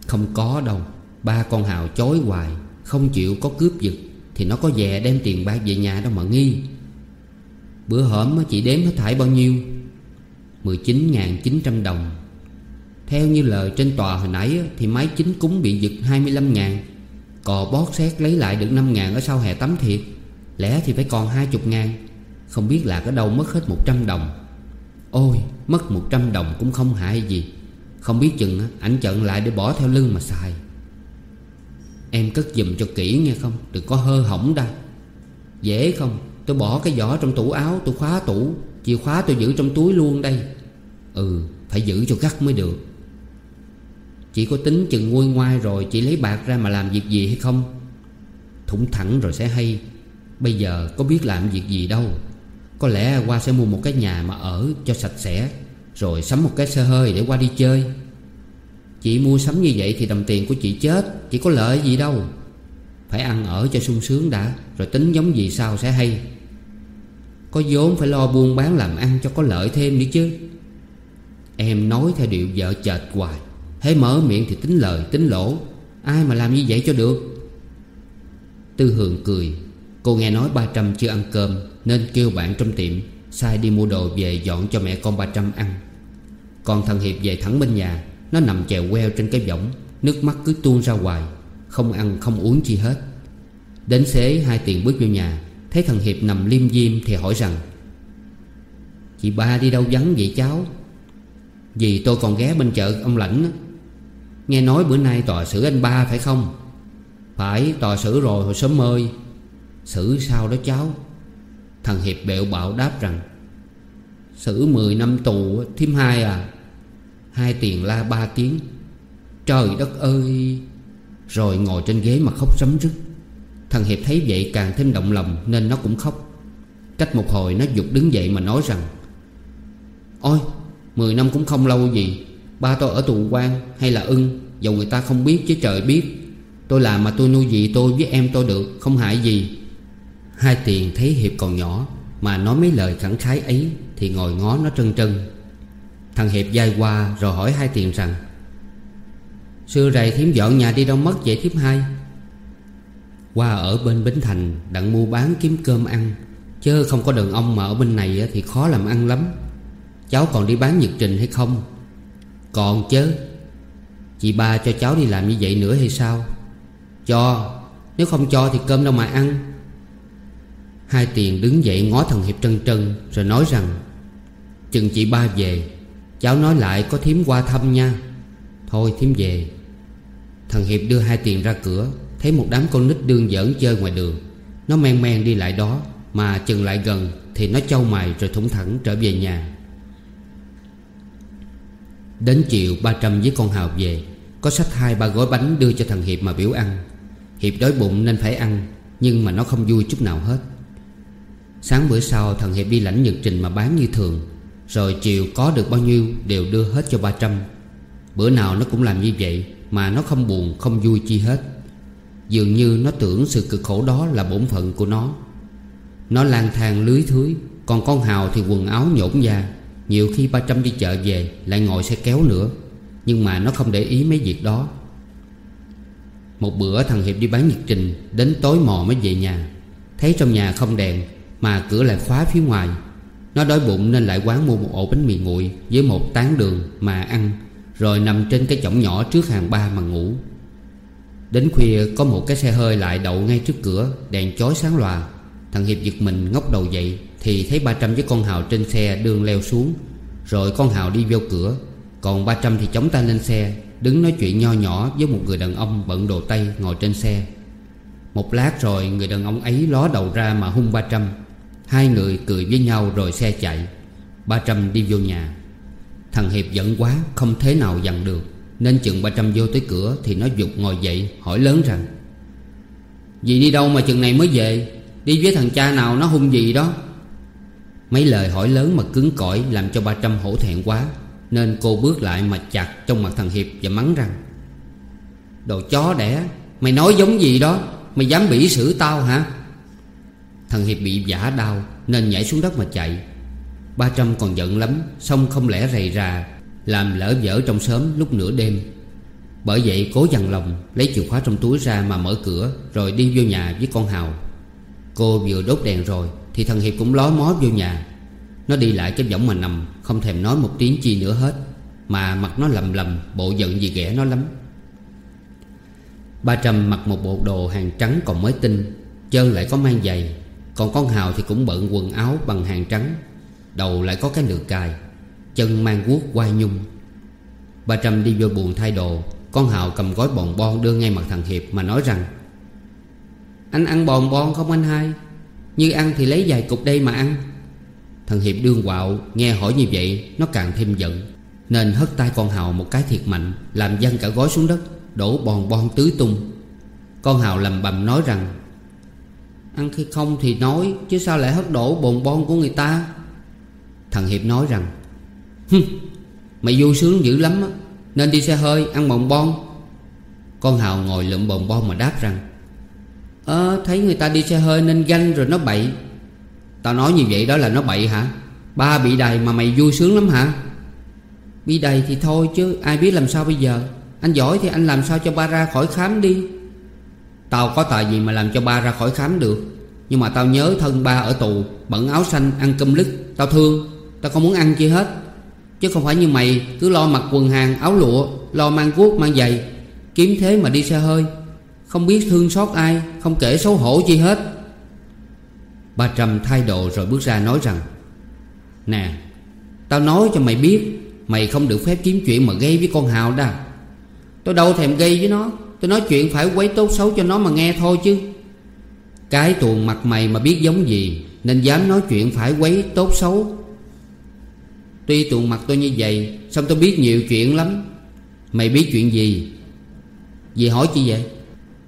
Không có đâu. Ba con Hào chối hoài, Không chịu có cướp giật, Thì nó có về đem tiền bạc về nhà đâu mà nghi. Bữa hổm chị đếm hết thải bao nhiêu? 19.900 đồng. Theo như lời trên tòa hồi nãy Thì máy chính cúng bị giật 25.000 Cò bót xét lấy lại được 5.000 ở sau hè tắm thiệt. Lẽ thì phải còn 20.000 Không biết là ở đâu mất hết 100 đồng. Ôi, mất 100 đồng cũng không hại gì. Không biết chừng ảnh chận lại để bỏ theo lưng mà xài. Em cất giùm cho kỹ nghe không? Đừng có hơ hỏng đa Dễ không? Tôi bỏ cái vỏ trong tủ áo, tôi khóa tủ. Chìa khóa tôi giữ trong túi luôn đây. Ừ phải giữ cho gắt mới được. Chị có tính chừng nguôi ngoai rồi Chị lấy bạc ra mà làm việc gì hay không? Thủng thẳng rồi sẽ hay. Bây giờ có biết làm việc gì đâu. Có lẽ qua sẽ mua một cái nhà mà ở cho sạch sẽ, Rồi sắm một cái xe hơi để qua đi chơi. Chị mua sắm như vậy thì đồng tiền của chị chết, Chị có lợi gì đâu. Phải ăn ở cho sung sướng đã, Rồi tính giống gì sao sẽ hay. Có vốn phải lo buôn bán làm ăn cho có lợi thêm nữa chứ. Em nói theo điệu vợ chệt hoài, Thế mở miệng thì tính lời, tính lỗ. Ai mà làm như vậy cho được? Tư Hường cười, Cô nghe nói ba trăm chưa ăn cơm, Nên kêu bạn trong tiệm, Sai đi mua đồ về dọn cho mẹ con ba trăm ăn. Còn thằng Hiệp về thẳng bên nhà nó nằm chèo queo trên cái võng, Nước mắt cứ tuôn ra hoài, Không ăn, không uống chi hết. Đến xế, hai tiền bước vô nhà, Thấy thằng Hiệp nằm liêm diêm thì hỏi rằng, Chị ba đi đâu vắng vậy cháu? Vì tôi còn ghé bên chợ ông Lãnh Nghe nói bữa nay tòa xử anh ba phải không? Phải, tòa xử rồi, hồi sớm ơi Xử sao đó cháu? Thằng Hiệp bẹo bạo đáp rằng, Xử 10 năm tù, thêm hai à. Hai tiền la ba tiếng. Trời đất ơi! Rồi ngồi trên ghế mà khóc sấm rứt. Thằng Hiệp thấy vậy càng thêm động lòng Nên nó cũng khóc. Cách một hồi nó dục đứng dậy mà nói rằng, Ôi, Mười năm cũng không lâu gì. Ba tôi ở tù quan hay là ưng, Dầu người ta không biết chứ trời biết. Tôi làm mà tôi nuôi gì tôi với em tôi được, Không hại gì. Hai tiền thấy Hiệp còn nhỏ Mà nói mấy lời khẳng khái ấy Thì ngồi ngó nó trân trân. Thằng Hiệp dai qua rồi hỏi hai tiền rằng Xưa rày thím dọn nhà đi đâu mất vậy thím hai? Qua ở bên Bến Thành Đặng mua bán kiếm cơm ăn Chứ không có đàn ông mà ở bên này Thì khó làm ăn lắm. Cháu còn đi bán nhật trình hay không? Còn chứ Chị ba cho cháu đi làm như vậy nữa hay sao? Cho, Nếu không cho thì cơm đâu mà ăn. Hai tiền đứng dậy ngó thằng Hiệp trân trân Rồi nói rằng, Chừng chị ba về Cháu nói lại có thím qua thăm nha. Thôi, thím về. Thằng Hiệp đưa hai tiền ra cửa, Thấy một đám con nít đương giỡn chơi ngoài đường. Nó men men đi lại đó, Mà chừng lại gần Thì nó châu mày rồi thủng thẳng trở về nhà. Đến chiều, ba trăm với con Hào về. Có sách hai ba gói bánh đưa cho thằng Hiệp mà biểu ăn. Hiệp đói bụng nên phải ăn, Nhưng mà nó không vui chút nào hết. Sáng bữa sau, thằng Hiệp đi lãnh nhật trình mà bán như thường. Rồi chiều có được bao nhiêu đều đưa hết cho ba trăm. Bữa nào nó cũng làm như vậy, Mà nó không buồn, không vui chi hết. Dường như nó tưởng sự cực khổ đó là bổn phận của nó. Nó lang thang lưới thưới Còn con Hào thì quần áo nhổn da. Nhiều khi ba trăm đi chợ về, Lại ngồi xe kéo nữa. Nhưng mà nó không để ý mấy việc đó. Một bữa thằng Hiệp đi bán nhiệt trình, Đến tối mò mới về nhà. Thấy trong nhà không đèn, Mà cửa lại khóa phía ngoài. Nó đói bụng nên lại quán mua một ổ bánh mì nguội Với một tán đường mà ăn, Rồi nằm trên cái chõng nhỏ trước hàng ba mà ngủ. Đến khuya, có một cái xe hơi lại đậu ngay trước cửa, Đèn chói sáng lòa Thằng Hiệp giật mình ngóc đầu dậy, Thì thấy ba trăm với con Hào trên xe đường leo xuống, Rồi con Hào đi vô cửa. Còn ba trăm thì chống tay lên xe, Đứng nói chuyện nho nhỏ với một người đàn ông bận đồ tây ngồi trên xe. Một lát rồi, người đàn ông ấy ló đầu ra mà hung ba trăm. Hai người cười với nhau rồi xe chạy. Ba trăm đi vô nhà. Thằng Hiệp giận quá, không thế nào dằn được. Nên chừng ba trăm vô tới cửa Thì nó dục ngồi dậy, hỏi lớn rằng, Dì đi đâu mà chừng này mới về? Đi với thằng cha nào nó hung gì đó. Mấy lời hỏi lớn mà cứng cỏi Làm cho ba trăm hổ thẹn quá. Nên cô bước lại mà chặt trong mặt thằng Hiệp Và mắng rằng, Đồ chó đẻ, Mày nói giống gì đó? Mày dám bỉ xử tao hả? Thằng Hiệp bị giả đau Nên nhảy xuống đất mà chạy. Ba trăm còn giận lắm, Xong không lẽ rầy rà, làm lỡ dở trong sớm lúc nửa đêm. Bởi vậy cố dằn lòng, Lấy chìa khóa trong túi ra mà mở cửa, Rồi đi vô nhà với con Hào. Cô vừa đốt đèn rồi, Thì thằng Hiệp cũng ló mó vô nhà. Nó đi lại cái võng mà nằm, Không thèm nói một tiếng chi nữa hết, Mà mặt nó lầm lầm, Bộ giận gì ghẻ nó lắm. Ba Trâm mặc một bộ đồ hàng trắng còn mới tinh Chân lại có mang giày. Còn con Hào thì cũng bận quần áo bằng hàng trắng, Đầu lại có cái lược cài, Chân mang guốc quai nhung. Ba Trâm đi vô buồn thay đồ, Con Hào cầm gói bòn bon đưa ngay mặt thằng Hiệp Mà nói rằng, Anh ăn bòn bon không anh hai? Như ăn thì lấy vài cục đây mà ăn. Thằng Hiệp đương quạo, Nghe hỏi như vậy, Nó càng thêm giận, Nên hất tay con Hào một cái thiệt mạnh, Làm văng cả gói xuống đất, Đổ bòn bon tứ tung. Con Hào lầm bầm nói rằng Ăn khi không thì nói, Chứ sao lại hất đổ bồn bon của người ta? Thằng Hiệp nói rằng Mày vui sướng dữ lắm á, Nên đi xe hơi, ăn bồn bon. Con Hào ngồi lượm bồn bon mà đáp rằng Ờ thấy người ta đi xe hơi nên ganh rồi nó bậy. Tao nói như vậy đó là nó bậy hả? Ba bị đầy mà mày vui sướng lắm hả? Bị đầy thì thôi chứ, Ai biết làm sao bây giờ? Anh giỏi thì anh làm sao cho ba ra khỏi khám đi? Tao có tài gì mà làm cho ba ra khỏi khám được. Nhưng mà tao nhớ thân ba ở tù, Bận áo xanh, ăn cơm lứt. Tao thương, Tao không muốn ăn chi hết. Chứ không phải như mày, cứ lo mặc quần hàng, áo lụa, Lo mang guốc, mang giày. Kiếm thế mà đi xe hơi. Không biết thương xót ai, Không kể xấu hổ chi hết. Ba Trầm thay đồ rồi bước ra nói rằng, Nè, Tao nói cho mày biết, Mày không được phép kiếm chuyện mà gây với con Hào đó. Tôi đâu thèm gây với nó. Tôi nói chuyện phải quấy tốt xấu cho nó mà nghe thôi chứ. Cái tuồng mặt mày mà biết giống gì, Nên dám nói chuyện phải quấy tốt xấu. Tuy tuồng mặt tôi như vậy, Xong tôi biết nhiều chuyện lắm. Mày biết chuyện gì? Dì hỏi chi vậy?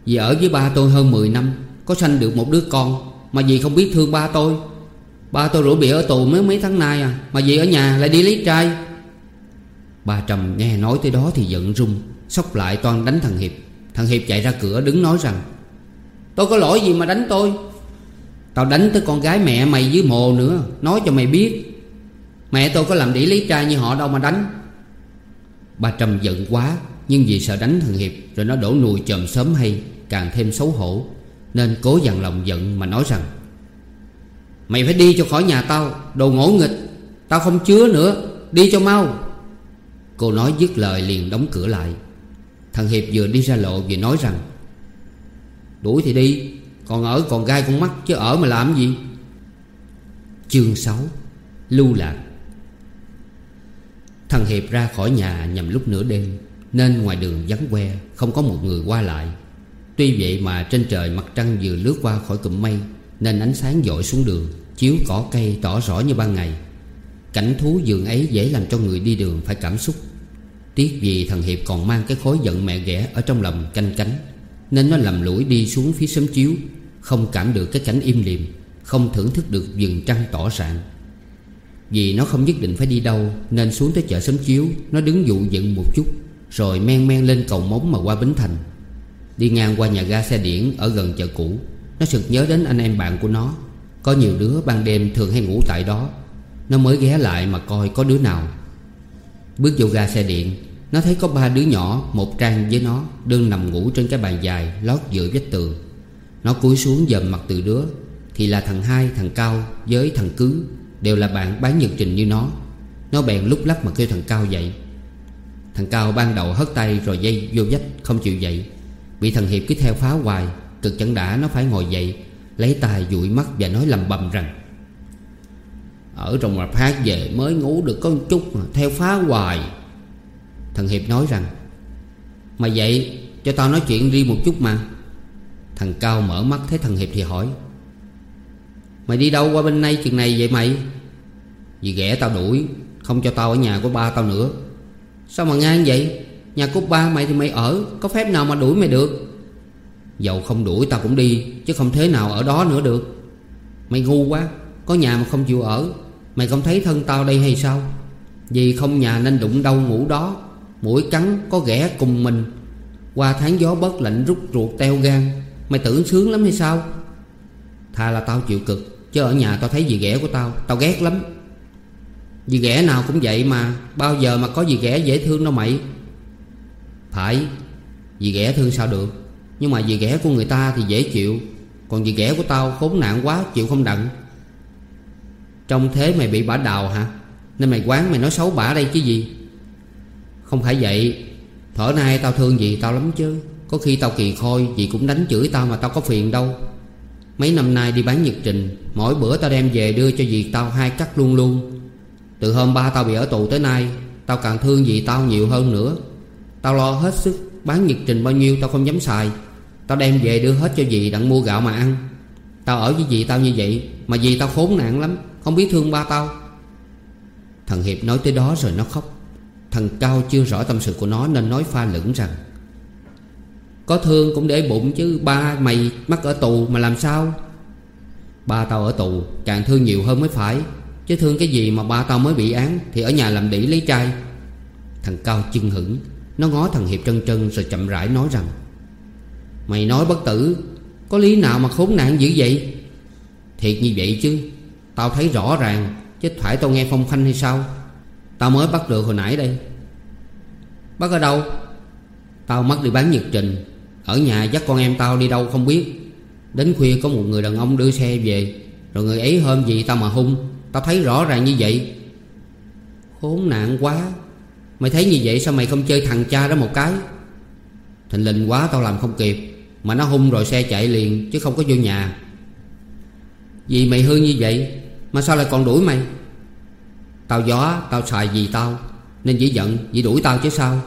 Dì ở với ba tôi hơn 10 năm, Có sanh được một đứa con, Mà dì không biết thương ba tôi. Ba tôi rủ bị ở tù mấy mấy tháng nay à Mà dì ở nhà lại đi lấy trai. Bà Trầm nghe nói tới đó thì giận rung Sóc lại toàn đánh thằng Hiệp. Thằng Hiệp chạy ra cửa đứng nói rằng, Tôi có lỗi gì mà đánh tôi? Tao đánh tới con gái mẹ mày dưới mồ nữa, Nói cho mày biết. Mẹ tôi có làm đĩ lý trai như họ đâu mà đánh. Bà Trầm giận quá, Nhưng vì sợ đánh thằng Hiệp Rồi nó đổ nùi chồm sớm hay, Càng thêm xấu hổ, Nên cố dằn lòng giận mà nói rằng, Mày phải đi cho khỏi nhà tao, Đồ ngỗ nghịch, Tao không chứa nữa, Đi cho mau. Cô nói dứt lời liền đóng cửa lại. Thằng Hiệp vừa đi ra lộ vừa nói rằng, Đuổi thì đi, Còn ở, còn gai con mắt chứ ở mà làm gì? Chương 6 Lưu lạc. Thằng Hiệp ra khỏi nhà nhằm lúc nửa đêm, Nên ngoài đường vắng que, Không có một người qua lại. Tuy vậy mà trên trời mặt trăng vừa lướt qua khỏi cụm mây, Nên ánh sáng dội xuống đường, Chiếu cỏ cây tỏ rõ như ban ngày. Cảnh thú vườn ấy dễ làm cho người đi đường phải cảm xúc. Tiếc vì thằng Hiệp còn mang cái khối giận mẹ ghẻ Ở trong lòng canh cánh, Nên nó lầm lũi đi xuống phía sớm chiếu, Không cảm được cái cảnh im lìm, Không thưởng thức được vườn trăng tỏ rạng. Vì nó không nhất định phải đi đâu, Nên xuống tới chợ sớm chiếu, Nó đứng dụ dựng một chút, Rồi men men lên cầu móng mà qua Bến Thành. Đi ngang qua nhà ga xe điển Ở gần chợ cũ, Nó sực nhớ đến anh em bạn của nó. Có nhiều đứa ban đêm thường hay ngủ tại đó, Nó mới ghé lại mà coi có đứa nào. Bước vô ga xe điện, Nó thấy có ba đứa nhỏ, Một trang với nó Đương nằm ngủ trên cái bàn dài, Lót giữa vách tường. Nó cúi xuống dòm mặt từ đứa, Thì là thằng hai, thằng Cao, với thằng Cứ, Đều là bạn bán nhật trình như nó. Nó bèn lúc lắc mà kêu thằng Cao dậy. Thằng Cao ban đầu hất tay rồi dây vô vách, không chịu dậy. Bị thằng Hiệp cứ theo phá hoài, Cực chẳng đã, nó phải ngồi dậy, Lấy tay dụi mắt và nói lầm bầm rằng ở trong rạp hát về mới ngủ được có chút mà, Theo phá hoài. Thằng Hiệp nói rằng Mày vậy, cho tao nói chuyện riêng một chút mà. Thằng Cao mở mắt thấy thằng Hiệp thì hỏi, Mày đi đâu qua bên này chừng này vậy mày? Vì ghẻ tao đuổi, Không cho tao ở nhà của ba tao nữa. Sao mà ngang vậy? Nhà của ba mày thì mày ở, Có phép nào mà đuổi mày được? Dầu không đuổi tao cũng đi, Chứ không thế nào ở đó nữa được. Mày ngu quá, Có nhà mà không chịu ở. Mày không thấy thân tao đây hay sao? Vì không nhà nên đụng đâu ngủ đó. Mũi cắn có ghẻ cùng mình. Qua tháng gió bớt lạnh rút ruột teo gan. Mày tưởng sướng lắm hay sao? Thà là tao chịu cực, Chứ ở nhà tao thấy gì ghẻ của tao. Tao ghét lắm. Dì ghẻ nào cũng vậy mà, Bao giờ mà có gì ghẻ dễ thương đâu mày. Phải Dì ghẻ thương sao được? Nhưng mà dì ghẻ của người ta thì dễ chịu. Còn dì ghẻ của tao khốn nạn quá, Chịu không đặng. Trông thế mày bị bả đào hả? Nên mày quán mày nói xấu bả đây chứ gì? Không phải vậy. Thở nay tao thương gì tao lắm chứ. Có khi tao kỳ khôi, Dì cũng đánh chửi tao mà tao có phiền đâu. Mấy năm nay đi bán nhật trình, Mỗi bữa tao đem về đưa cho dì tao hai cắt luôn luôn. Từ hôm ba tao bị ở tù tới nay, Tao càng thương dì tao nhiều hơn nữa. Tao lo hết sức, Bán nhật trình bao nhiêu tao không dám xài. Tao đem về đưa hết cho dì đặng mua gạo mà ăn. Tao ở với dì tao như vậy, Mà dì tao khốn nạn lắm không biết thương ba tao. Thằng Hiệp nói tới đó rồi nó khóc. Thằng Cao chưa rõ tâm sự của nó Nên nói pha lửng rằng, Có thương cũng để bụng chứ, Ba mày mắc ở tù mà làm sao? Ba tao ở tù, Càng thương nhiều hơn mới phải. Chứ thương cái gì mà ba tao mới bị án, Thì ở nhà làm đỉ lấy trai Thằng Cao chưng hững Nó ngó thằng Hiệp trân trân rồi chậm rãi nói rằng, Mày nói bất tử, Có lý nào mà khốn nạn dữ vậy? Thiệt như vậy chứ. Tao thấy rõ ràng, Chứ phải tao nghe phong phanh hay sao? Tao mới bắt được hồi nãy đây. Bắt ở đâu? Tao mất đi bán nhật trình. Ở nhà dắt con em tao đi đâu không biết. Đến khuya có một người đàn ông đưa xe về. Rồi người ấy hôm gì tao mà hung. Tao thấy rõ ràng như vậy. Khốn nạn quá. Mày thấy như vậy sao mày không chơi thằng cha đó một cái? Thình lình quá tao làm không kịp. Mà nó hung rồi xe chạy liền, Chứ không có vô nhà. Vì mày hư như vậy, Mà sao lại còn đuổi mày? Tao gió, tao xài gì tao, Nên chỉ giận chỉ đuổi tao chứ sao?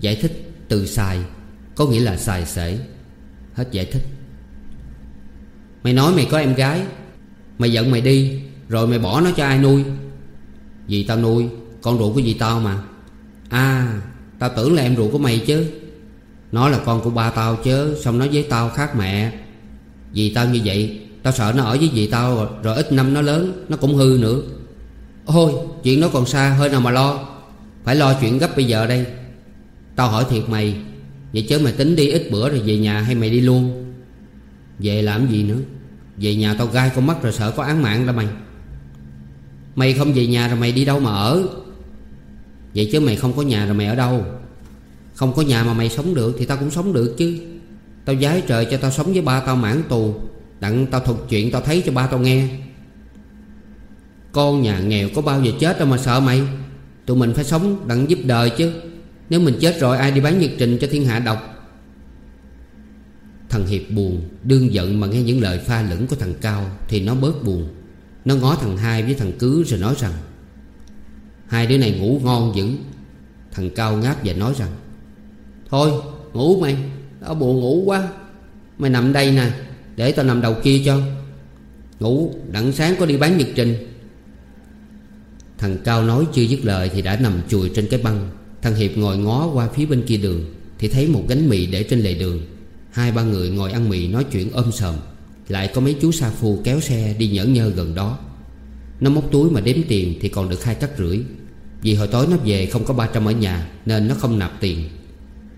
Giải thích từ xài, Có nghĩa là xài xể Hết giải thích. Mày nói mày có em gái, Mày giận mày đi, Rồi mày bỏ nó cho ai nuôi? Vì tao nuôi, Con ruột của dì tao mà. À Tao tưởng là em ruột của mày chứ. Nó là con của ba tao chứ, Xong nó với tao khác mẹ. Vì tao như vậy Tao sợ nó ở với dì tao rồi, ít năm nó lớn Nó cũng hư nữa. Ôi chuyện nó còn xa hơi nào mà lo. Phải lo chuyện gấp bây giờ đây. Tao hỏi thiệt mày Vậy chứ mày tính đi ít bữa rồi về nhà hay mày đi luôn? Về làm gì nữa? Về nhà tao gai con mắt rồi sợ có án mạng đó mày. Mày không về nhà rồi mày đi đâu mà ở? Vậy chứ mày không có nhà rồi mày ở đâu? Không có nhà mà mày sống được Thì tao cũng sống được chứ. Tao giái trời cho tao sống với ba tao mãn tù. Đặng, tao thuật chuyện tao thấy cho ba tao nghe. Con nhà nghèo có bao giờ chết đâu mà sợ mày. Tụi mình phải sống, đặng giúp đời chứ. Nếu mình chết rồi, ai đi bán nhật trình cho thiên hạ đọc? Thằng Hiệp buồn, Đương giận mà nghe những lời pha lẫn của thằng Cao Thì nó bớt buồn. Nó ngó thằng hai với thằng Cứ rồi nói rằng, Hai đứa này ngủ ngon dữ. Thằng Cao ngáp và nói rằng, Thôi, ngủ mày, Tao buồn ngủ quá. Mày nằm đây nè. Để tao nằm đầu kia cho. Ngủ, đặng sáng có đi bán nhật trình. Thằng Cao nói chưa dứt lời Thì đã nằm chùi trên cái băng. Thằng Hiệp ngồi ngó qua phía bên kia đường, Thì thấy một gánh mì để trên lề đường. Hai ba người ngồi ăn mì nói chuyện ôm sờm Lại có mấy chú sa phu kéo xe đi nhở nhơ gần đó. Nó móc túi mà đếm tiền thì còn được hai cắt rưỡi. Vì hồi tối nó về không có ba trăm ở nhà, Nên nó không nạp tiền.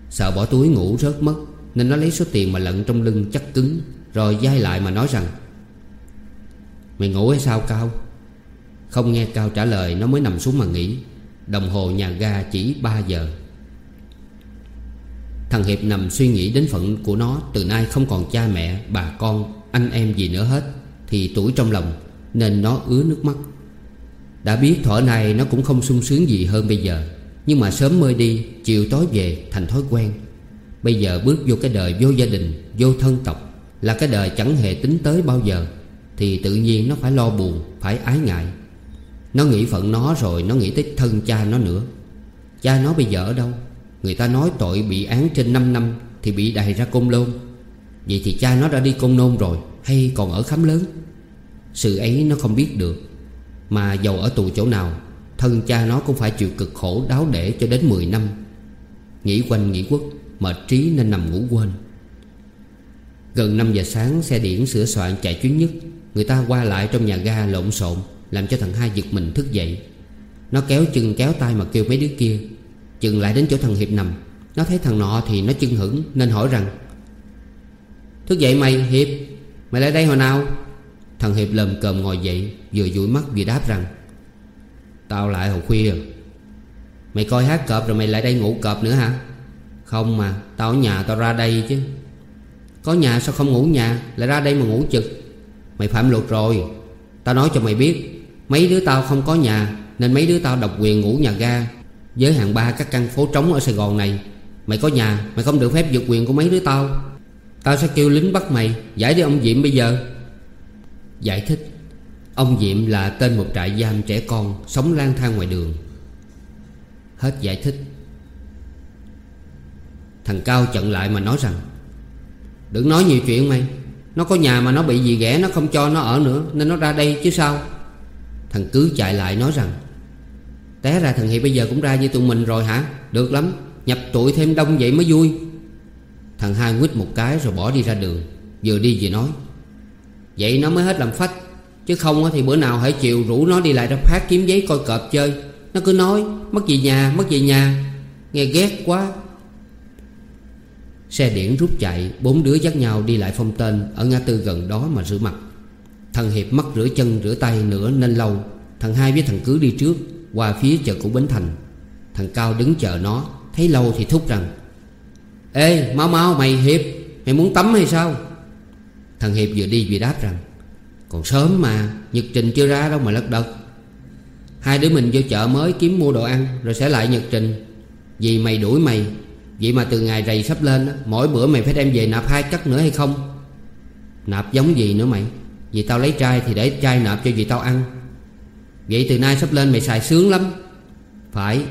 Sợ bỏ túi ngủ rớt mất, Nên nó lấy số tiền mà lận trong lưng chắc cứng. Rồi dai lại mà nói rằng Mày ngủ hay sao Cao? Không nghe Cao trả lời Nó mới nằm xuống mà nghỉ Đồng hồ nhà ga chỉ 3 giờ. Thằng Hiệp nằm suy nghĩ đến phận của nó. Từ nay không còn cha mẹ, bà con, anh em gì nữa hết Thì tuổi trong lòng Nên nó ứa nước mắt. Đã biết thỏa này nó cũng không sung sướng gì hơn bây giờ. Nhưng mà sớm mới đi Chiều tối về thành thói quen. Bây giờ bước vô cái đời vô gia đình Vô thân tộc. Là cái đời chẳng hề tính tới bao giờ, Thì tự nhiên nó phải lo buồn, Phải ái ngại. Nó nghĩ phận nó rồi Nó nghĩ tới thân cha nó nữa. Cha nó bây giờ ở đâu? Người ta nói tội bị án trên 5 năm Thì bị đày ra côn lôn. Vậy thì cha nó đã đi côn nôn rồi, Hay còn ở khám lớn? Sự ấy nó không biết được. Mà giàu ở tù chỗ nào, Thân cha nó cũng phải chịu cực khổ đáo để cho đến 10 năm. Nghĩ quanh nghĩ quất, Mệt trí nên nằm ngủ quên. Gần 5 giờ sáng, Xe điển sửa soạn chạy chuyến nhất. Người ta qua lại trong nhà ga lộn xộn, Làm cho thằng hai giật mình thức dậy. Nó kéo chân kéo tay mà kêu mấy đứa kia. Chừng lại đến chỗ thằng Hiệp nằm. Nó thấy thằng nọ thì nó chưng hững Nên hỏi rằng, Thức dậy mày, Hiệp? Mày lại đây hồi nào? Thằng Hiệp lầm cơm ngồi dậy, Vừa dụi mắt vừa đáp rằng, Tao lại hồi khuya. Mày coi hát cọp rồi mày lại đây ngủ cọp nữa hả? Không mà, Tao ở nhà tao ra đây chứ. Có nhà sao không ngủ nhà? Lại ra đây mà ngủ trực Mày phạm luật rồi. Tao nói cho mày biết, Mấy đứa tao không có nhà, Nên mấy đứa tao độc quyền ngủ nhà ga. Với hàng ba các căn phố trống ở Sài Gòn này, Mày có nhà, Mày không được phép vượt quyền của mấy đứa tao. Tao sẽ kêu lính bắt mày, Giải đi ông Diệm bây giờ. Giải thích, Ông Diệm là tên một trại giam trẻ con Sống lang thang ngoài đường. Hết giải thích. Thằng Cao chận lại mà nói rằng Đừng nói nhiều chuyện, mày. Nó có nhà mà nó bị gì ghẻ, Nó không cho nó ở nữa, Nên nó ra đây chứ sao? Thằng cứ chạy lại nói rằng, Té ra thằng Hiệp bây giờ cũng ra như tụi mình rồi hả? Được lắm, Nhập tụi thêm đông vậy mới vui. Thằng hai nguyết một cái rồi bỏ đi ra đường, Vừa đi vừa nói, Vậy nó mới hết làm phách, Chứ không thì bữa nào hãy chiều rủ nó đi lại ra phát kiếm giấy coi cọp chơi. Nó cứ nói, Mất về nhà, mất về nhà. Nghe ghét quá. Xe điển rút chạy, Bốn đứa dắt nhau đi lại phong tên Ở ngã tư gần đó mà rửa mặt. Thằng Hiệp mắc rửa chân, rửa tay nữa nên lâu. Thằng hai với thằng cứ đi trước, qua phía chợ cũ Bến Thành. Thằng Cao đứng chờ nó, Thấy lâu thì thúc rằng, Ê, mau mau, mày Hiệp, Mày muốn tắm hay sao? Thằng Hiệp vừa đi vừa đáp rằng, Còn sớm mà, Nhật trình chưa ra đâu mà lật đật. Hai đứa mình vô chợ mới kiếm mua đồ ăn, Rồi sẽ lại nhật trình. Vì mày đuổi mày Vậy mà từ ngày rầy sắp lên Mỗi bữa mày phải đem về nạp hai cắt nữa hay không? Nạp giống gì nữa mày? Vì tao lấy trai thì để trai nạp cho vì tao ăn. Vậy từ nay sắp lên mày xài sướng lắm. Phải,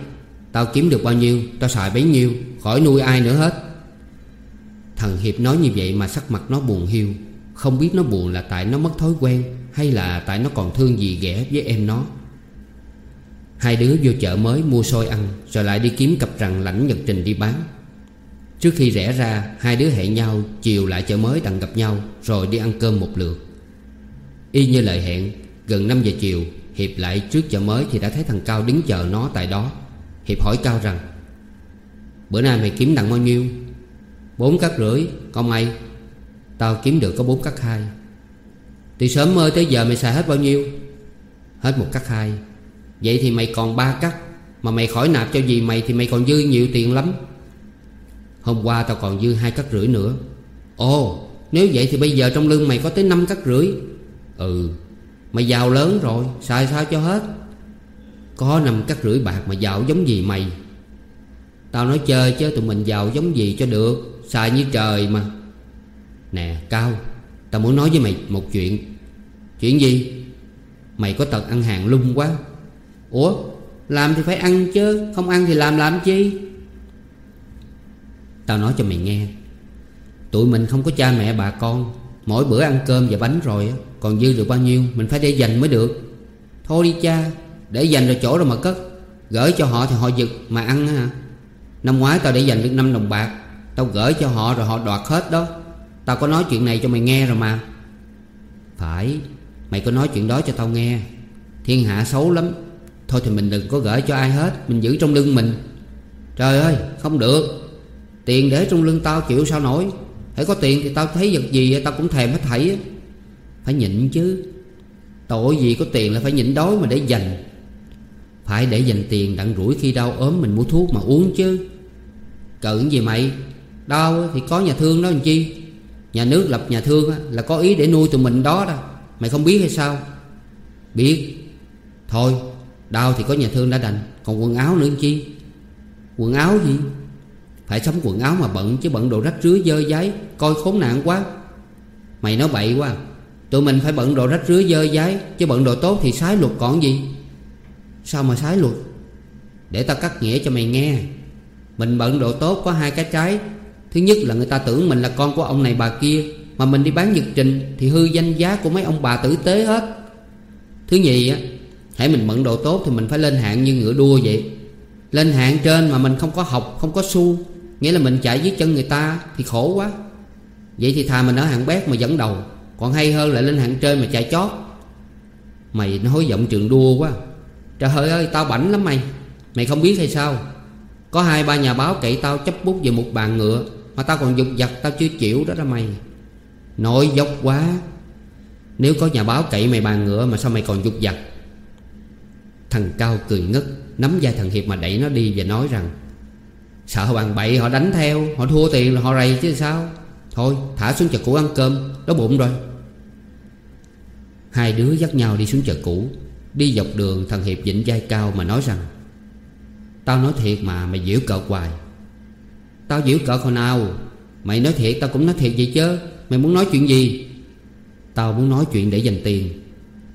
Tao kiếm được bao nhiêu, Tao xài bấy nhiêu, Khỏi nuôi ai nữa hết. Thằng Hiệp nói như vậy mà sắc mặt nó buồn hiu. Không biết nó buồn là tại nó mất thói quen, Hay là tại nó còn thương gì ghẻ với em nó. Hai đứa vô chợ mới mua xôi ăn, Rồi lại đi kiếm cặp rằng lãnh nhật trình đi bán. Trước khi rẽ ra, Hai đứa hẹn nhau Chiều lại chợ mới đặng gặp nhau, Rồi đi ăn cơm một lượt. Y như lời hẹn, Gần 5 giờ chiều, Hiệp lại trước chợ mới Thì đã thấy thằng Cao đứng chờ nó tại đó. Hiệp hỏi Cao rằng, Bữa nay mày kiếm đặng bao nhiêu? Bốn cắt rưỡi Còn mày Tao kiếm được có bốn cắt hai. Từ sớm mơ tới giờ mày xài hết bao nhiêu? Hết một cắt hai. Vậy thì mày còn ba cắt. Mà mày khỏi nạp cho gì mày Thì mày còn dư nhiều tiền lắm. Hôm qua tao còn dư hai cắt rưỡi nữa. Ồ, nếu vậy thì bây giờ trong lưng mày có tới năm cắt rưỡi. Ừ Mày giàu lớn rồi, Xài sao cho hết? Có năm cắt rưỡi bạc mà giàu giống gì mày? Tao nói chơi chứ tụi mình giàu giống gì cho được, Xài như trời mà. Nè, Cao, Tao muốn nói với mày một chuyện. Chuyện gì? Mày có tật ăn hàng lung quá. Ủa, Làm thì phải ăn chứ, Không ăn thì làm làm chi? Tao nói cho mày nghe. Tụi mình không có cha mẹ bà con. Mỗi bữa ăn cơm và bánh rồi Còn dư được bao nhiêu, Mình phải để dành mới được. Thôi đi cha, Để dành rồi chỗ rồi mà cất. Gửi cho họ thì họ giật mà ăn hả? Năm ngoái tao để dành được 5 đồng bạc. Tao gửi cho họ rồi họ đoạt hết đó. Tao có nói chuyện này cho mày nghe rồi mà. Phải, Mày có nói chuyện đó cho tao nghe. Thiên hạ xấu lắm. Thôi thì mình đừng có gửi cho ai hết. Mình giữ trong lưng mình. Trời ơi, không được. Tiền để trong lưng tao chịu sao nổi? Hãy có tiền thì tao thấy vật gì tao cũng thèm hết thảy Phải nhịn chứ. Tội gì có tiền là phải nhịn đói mà để dành. Phải để dành tiền đặng rủi khi đau ốm mình mua thuốc mà uống chứ. Cận gì mày? Đau thì có nhà thương đó làm chi? Nhà nước lập nhà thương là có ý để nuôi tụi mình đó đó. Mày không biết hay sao? Biết. Thôi, Đau thì có nhà thương đã đành. Còn quần áo nữa làm chi? Quần áo gì? Phải sắm quần áo mà bận, chứ bận đồ rách rưới dơ giấy. Coi khốn nạn quá. Mày nói bậy quá. Tụi mình phải bận đồ rách rưới dơ giấy. Chứ bận đồ tốt thì sái luật còn gì? Sao mà sái luật? Để tao cắt nghĩa cho mày nghe. Mình bận đồ tốt có hai cái trái. Thứ nhất là người ta tưởng mình là con của ông này bà kia, Mà mình đi bán nhật trình Thì hư danh giá của mấy ông bà tử tế hết. Thứ nhì á Hãy mình bận đồ tốt thì mình phải lên hạng như ngựa đua vậy. Lên hạng trên mà mình không có học, Không có xu. Nghĩa là mình chạy dưới chân người ta Thì khổ quá. Vậy thì thà mình ở hạng bét mà dẫn đầu, Còn hay hơn là lên hạng trên mà chạy chót. Mày nói giọng trường đua quá. Trời ơi tao bảnh lắm mày. Mày không biết hay sao? Có hai ba nhà báo cậy tao chấp bút về một bàn ngựa Mà tao còn dục giặt tao chưa chịu đó đó mày. Nội dốc quá. Nếu có nhà báo cậy mày bàn ngựa Mà sao mày còn dục giặt Thằng Cao cười ngất, Nắm vai thằng Hiệp mà đẩy nó đi và nói rằng Sợ bằng bậy, họ đánh theo, Họ thua tiền là họ rầy chứ sao? Thôi, thả xuống chợ cũ ăn cơm, Đói bụng rồi. Hai đứa dắt nhau đi xuống chợ cũ, Đi dọc đường thằng Hiệp dịnh vai Cao mà nói rằng, Tao nói thiệt mà, mày giễu cợt hoài. Tao giễu cợt hồi nào? Mày nói thiệt, tao cũng nói thiệt vậy chứ. Mày muốn nói chuyện gì? Tao muốn nói chuyện để dành tiền.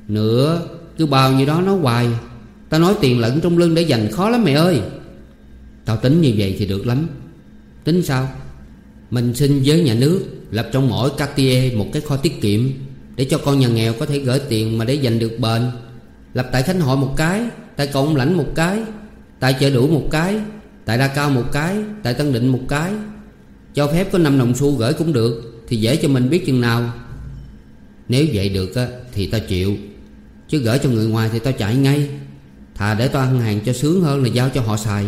Nữa, cứ bao nhiêu đó nói hoài. Tao nói tiền lẫn trong lưng để dành, khó lắm mày ơi. Tao tính như vậy thì được lắm. Tính sao? Mình xin với nhà nước Lập trong mỗi Cartier một cái kho tiết kiệm Để cho con nhà nghèo có thể gửi tiền mà để dành được bền. Lập tại Khánh Hội một cái Tại Cộng Lãnh một cái Tại Chợ Đủ một cái Tại Đa Cao một cái Tại Tân Định một cái. Cho phép có 5 đồng xu gửi cũng được Thì dễ cho mình biết chừng nào. Nếu vậy được á, thì tao chịu. Chứ gửi cho người ngoài thì tao chạy ngay. Thà để tao ăn hàng cho sướng hơn là giao cho họ xài.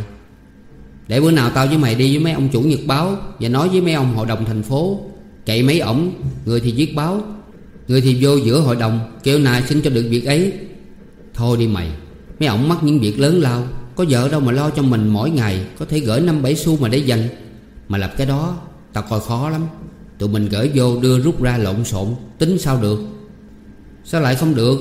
Để bữa nào tao với mày đi với mấy ông chủ nhật báo Và nói với mấy ông hội đồng thành phố chạy mấy ổng, Người thì viết báo, Người thì vô giữa hội đồng, Kêu nài xin cho được việc ấy. Thôi đi mày, Mấy ổng mắc những việc lớn lao, Có vợ đâu mà lo cho mình mỗi ngày, Có thể gửi năm bảy xu mà để dành. Mà lập cái đó, Tao coi khó lắm, Tụi mình gửi vô đưa rút ra lộn xộn, Tính sao được? Sao lại không được?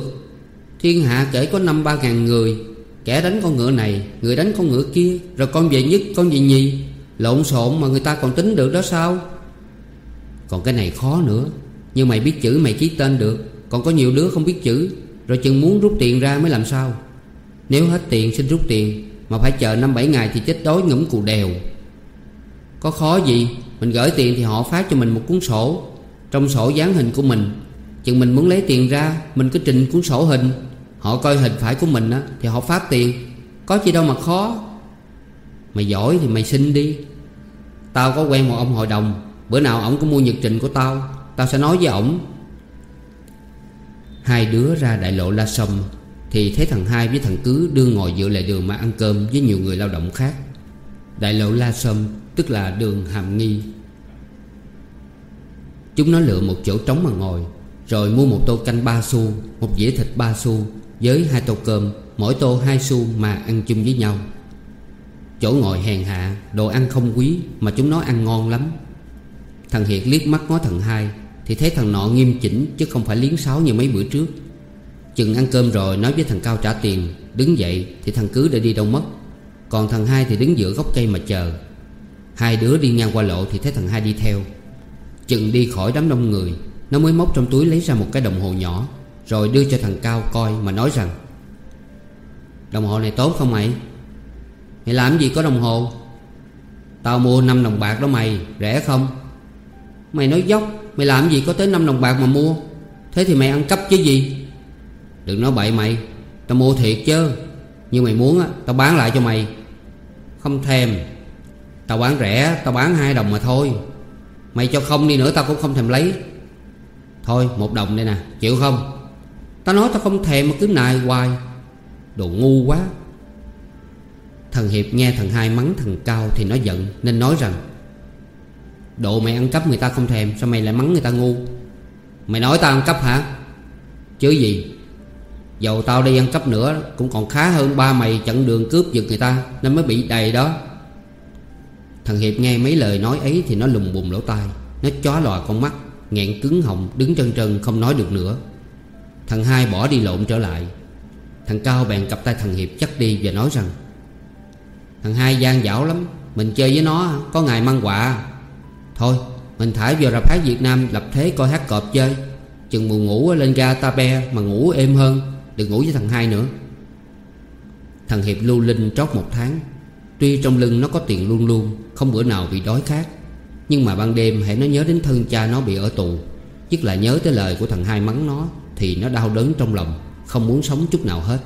Thiên hạ kể có năm ba ngàn người Kẻ đánh con ngựa này, Người đánh con ngựa kia, Rồi con về nhất, con về nhì. Lộn xộn mà người ta còn tính được đó sao? Còn cái này khó nữa. Nhưng mày biết chữ, mày ký tên được. Còn có nhiều đứa không biết chữ. Rồi chừng muốn rút tiền ra mới làm sao? Nếu hết tiền, xin rút tiền. Mà phải chờ năm bảy ngày thì chết đói ngủm cù đèo. Có khó gì? Mình gửi tiền thì họ phát cho mình một cuốn sổ. Trong sổ dán hình của mình. Chừng mình muốn lấy tiền ra, Mình cứ trình cuốn sổ hình. Họ coi hình phải của mình á, Thì họ phát tiền. Có gì đâu mà khó. Mày giỏi thì mày xin đi. Tao có quen một ông hội đồng. Bữa nào ổng có mua nhật trình của tao. Tao sẽ nói với ổng. Hai đứa ra đại lộ La Sông, Thì thấy thằng hai với thằng Cứ đưa ngồi dựa lại đường mà ăn cơm Với nhiều người lao động khác. Đại lộ La Sâm Tức là đường Hàm Nghi. Chúng nó lựa một chỗ trống mà ngồi, Rồi mua một tô canh ba xu, Một dĩa thịt ba xu với hai tô cơm, Mỗi tô hai xu mà ăn chung với nhau. Chỗ ngồi hèn hạ, Đồ ăn không quý Mà chúng nó ăn ngon lắm. Thằng Hiệt liếc mắt ngó thằng hai, Thì thấy thằng nọ nghiêm chỉnh Chứ không phải liếng sáo như mấy bữa trước. Chừng ăn cơm rồi nói với thằng Cao trả tiền, Đứng dậy thì thằng Cứ đã đi đâu mất. Còn thằng hai thì đứng giữa gốc cây mà chờ. Hai đứa đi ngang qua lộ Thì thấy thằng hai đi theo. Chừng đi khỏi đám đông người, Nó mới móc trong túi lấy ra một cái đồng hồ nhỏ. Rồi đưa cho thằng Cao coi mà nói rằng, Đồng hồ này tốt không mày? Mày làm gì có đồng hồ? Tao mua 5 đồng bạc đó mày, Rẻ không? Mày nói dốc, Mày làm gì có tới 5 đồng bạc mà mua? Thế thì mày ăn cắp chứ gì? Đừng nói bậy mày, Tao mua thiệt chứ. Nhưng mày muốn á, Tao bán lại cho mày. Không thèm. Tao bán rẻ, Tao bán hai đồng mà thôi. Mày cho không đi nữa tao cũng không thèm lấy. Thôi, một đồng đây nè, Chịu không? Tao nói tao không thèm mà cứ nài hoài. Đồ ngu quá. Thằng Hiệp nghe thằng hai mắng thằng Cao Thì nó giận, nên nói rằng Độ mày ăn cắp người ta không thèm, Sao mày lại mắng người ta ngu? Mày nói tao ăn cắp hả? Chứ gì? Dầu tao đi ăn cắp nữa, Cũng còn khá hơn ba mày chặn đường cướp giật người ta, Nên mới bị đầy đó. Thằng Hiệp nghe mấy lời nói ấy Thì nó lùng bùng lỗ tai, Nó chó lòi con mắt, nghẹn cứng họng, Đứng chân trân không nói được nữa. Thằng hai bỏ đi lộn trở lại. Thằng Cao bèn cặp tay thằng Hiệp chắc đi Và nói rằng, Thằng hai gian dảo lắm, Mình chơi với nó, có ngày mang quà. Thôi, mình thả vô rạp hát Việt Nam Lập thế coi hát cọp chơi. Chừng buồn ngủ lên ga ta be Mà ngủ êm hơn, Đừng ngủ với thằng hai nữa. Thằng Hiệp lưu linh trót một tháng. Tuy trong lưng nó có tiền luôn luôn, Không bữa nào bị đói khát, Nhưng mà ban đêm hãy nó nhớ đến thân cha nó bị ở tù, Nhất là nhớ tới lời của thằng hai mắng nó. Thì nó đau đớn trong lòng, Không muốn sống chút nào hết.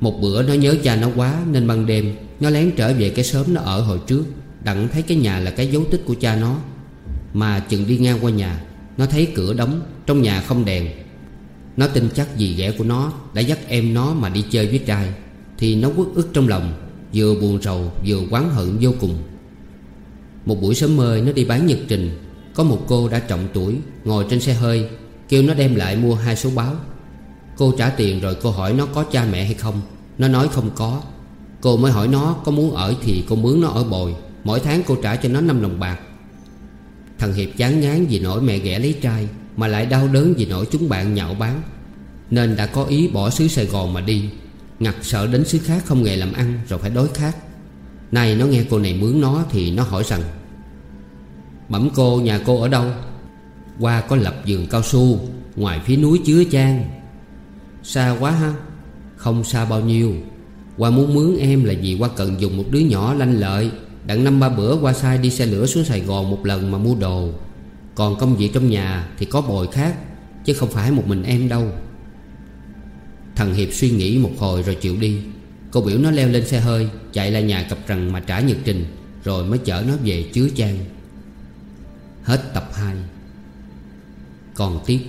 Một bữa nó nhớ cha nó quá Nên ban đêm Nó lén trở về cái xóm nó ở hồi trước, Đặng thấy cái nhà là cái dấu tích của cha nó. Mà chừng đi ngang qua nhà, Nó thấy cửa đóng, Trong nhà không đèn. Nó tin chắc dì ghẻ của nó Đã dắt em nó mà đi chơi với trai, Thì nó quất ức trong lòng, Vừa buồn rầu vừa quán hận vô cùng. Một buổi sớm mơ nó đi bán nhật trình, Có một cô đã trọng tuổi Ngồi trên xe hơi Kêu nó đem lại mua hai số báo. Cô trả tiền rồi cô hỏi nó có cha mẹ hay không. Nó nói không có. Cô mới hỏi nó có muốn ở thì cô mướn nó ở bồi. Mỗi tháng cô trả cho nó 5 đồng bạc. Thằng Hiệp chán ngán vì nỗi mẹ ghẻ lấy trai, Mà lại đau đớn vì nỗi chúng bạn nhạo bán Nên đã có ý bỏ xứ Sài Gòn mà đi. Ngặt sợ đến xứ khác không nghề làm ăn, Rồi phải đối khác. Nay nó nghe cô này mướn nó Thì nó hỏi rằng, Bẩm cô, nhà cô ở đâu? Qua có lập vườn cao su, Ngoài phía núi chứa trang Xa quá ha, Không xa bao nhiêu. Qua muốn mướn em là vì qua cần dùng một đứa nhỏ lanh lợi. Đặng năm ba bữa qua sai đi xe lửa xuống Sài Gòn một lần mà mua đồ. Còn công việc trong nhà thì có bồi khác, Chứ không phải một mình em đâu. Thằng Hiệp suy nghĩ một hồi rồi chịu đi. Cô biểu nó leo lên xe hơi, Chạy lại nhà cặp rằng mà trả nhật trình, Rồi mới chở nó về chứa trang Hết tập 2 còn tiếp.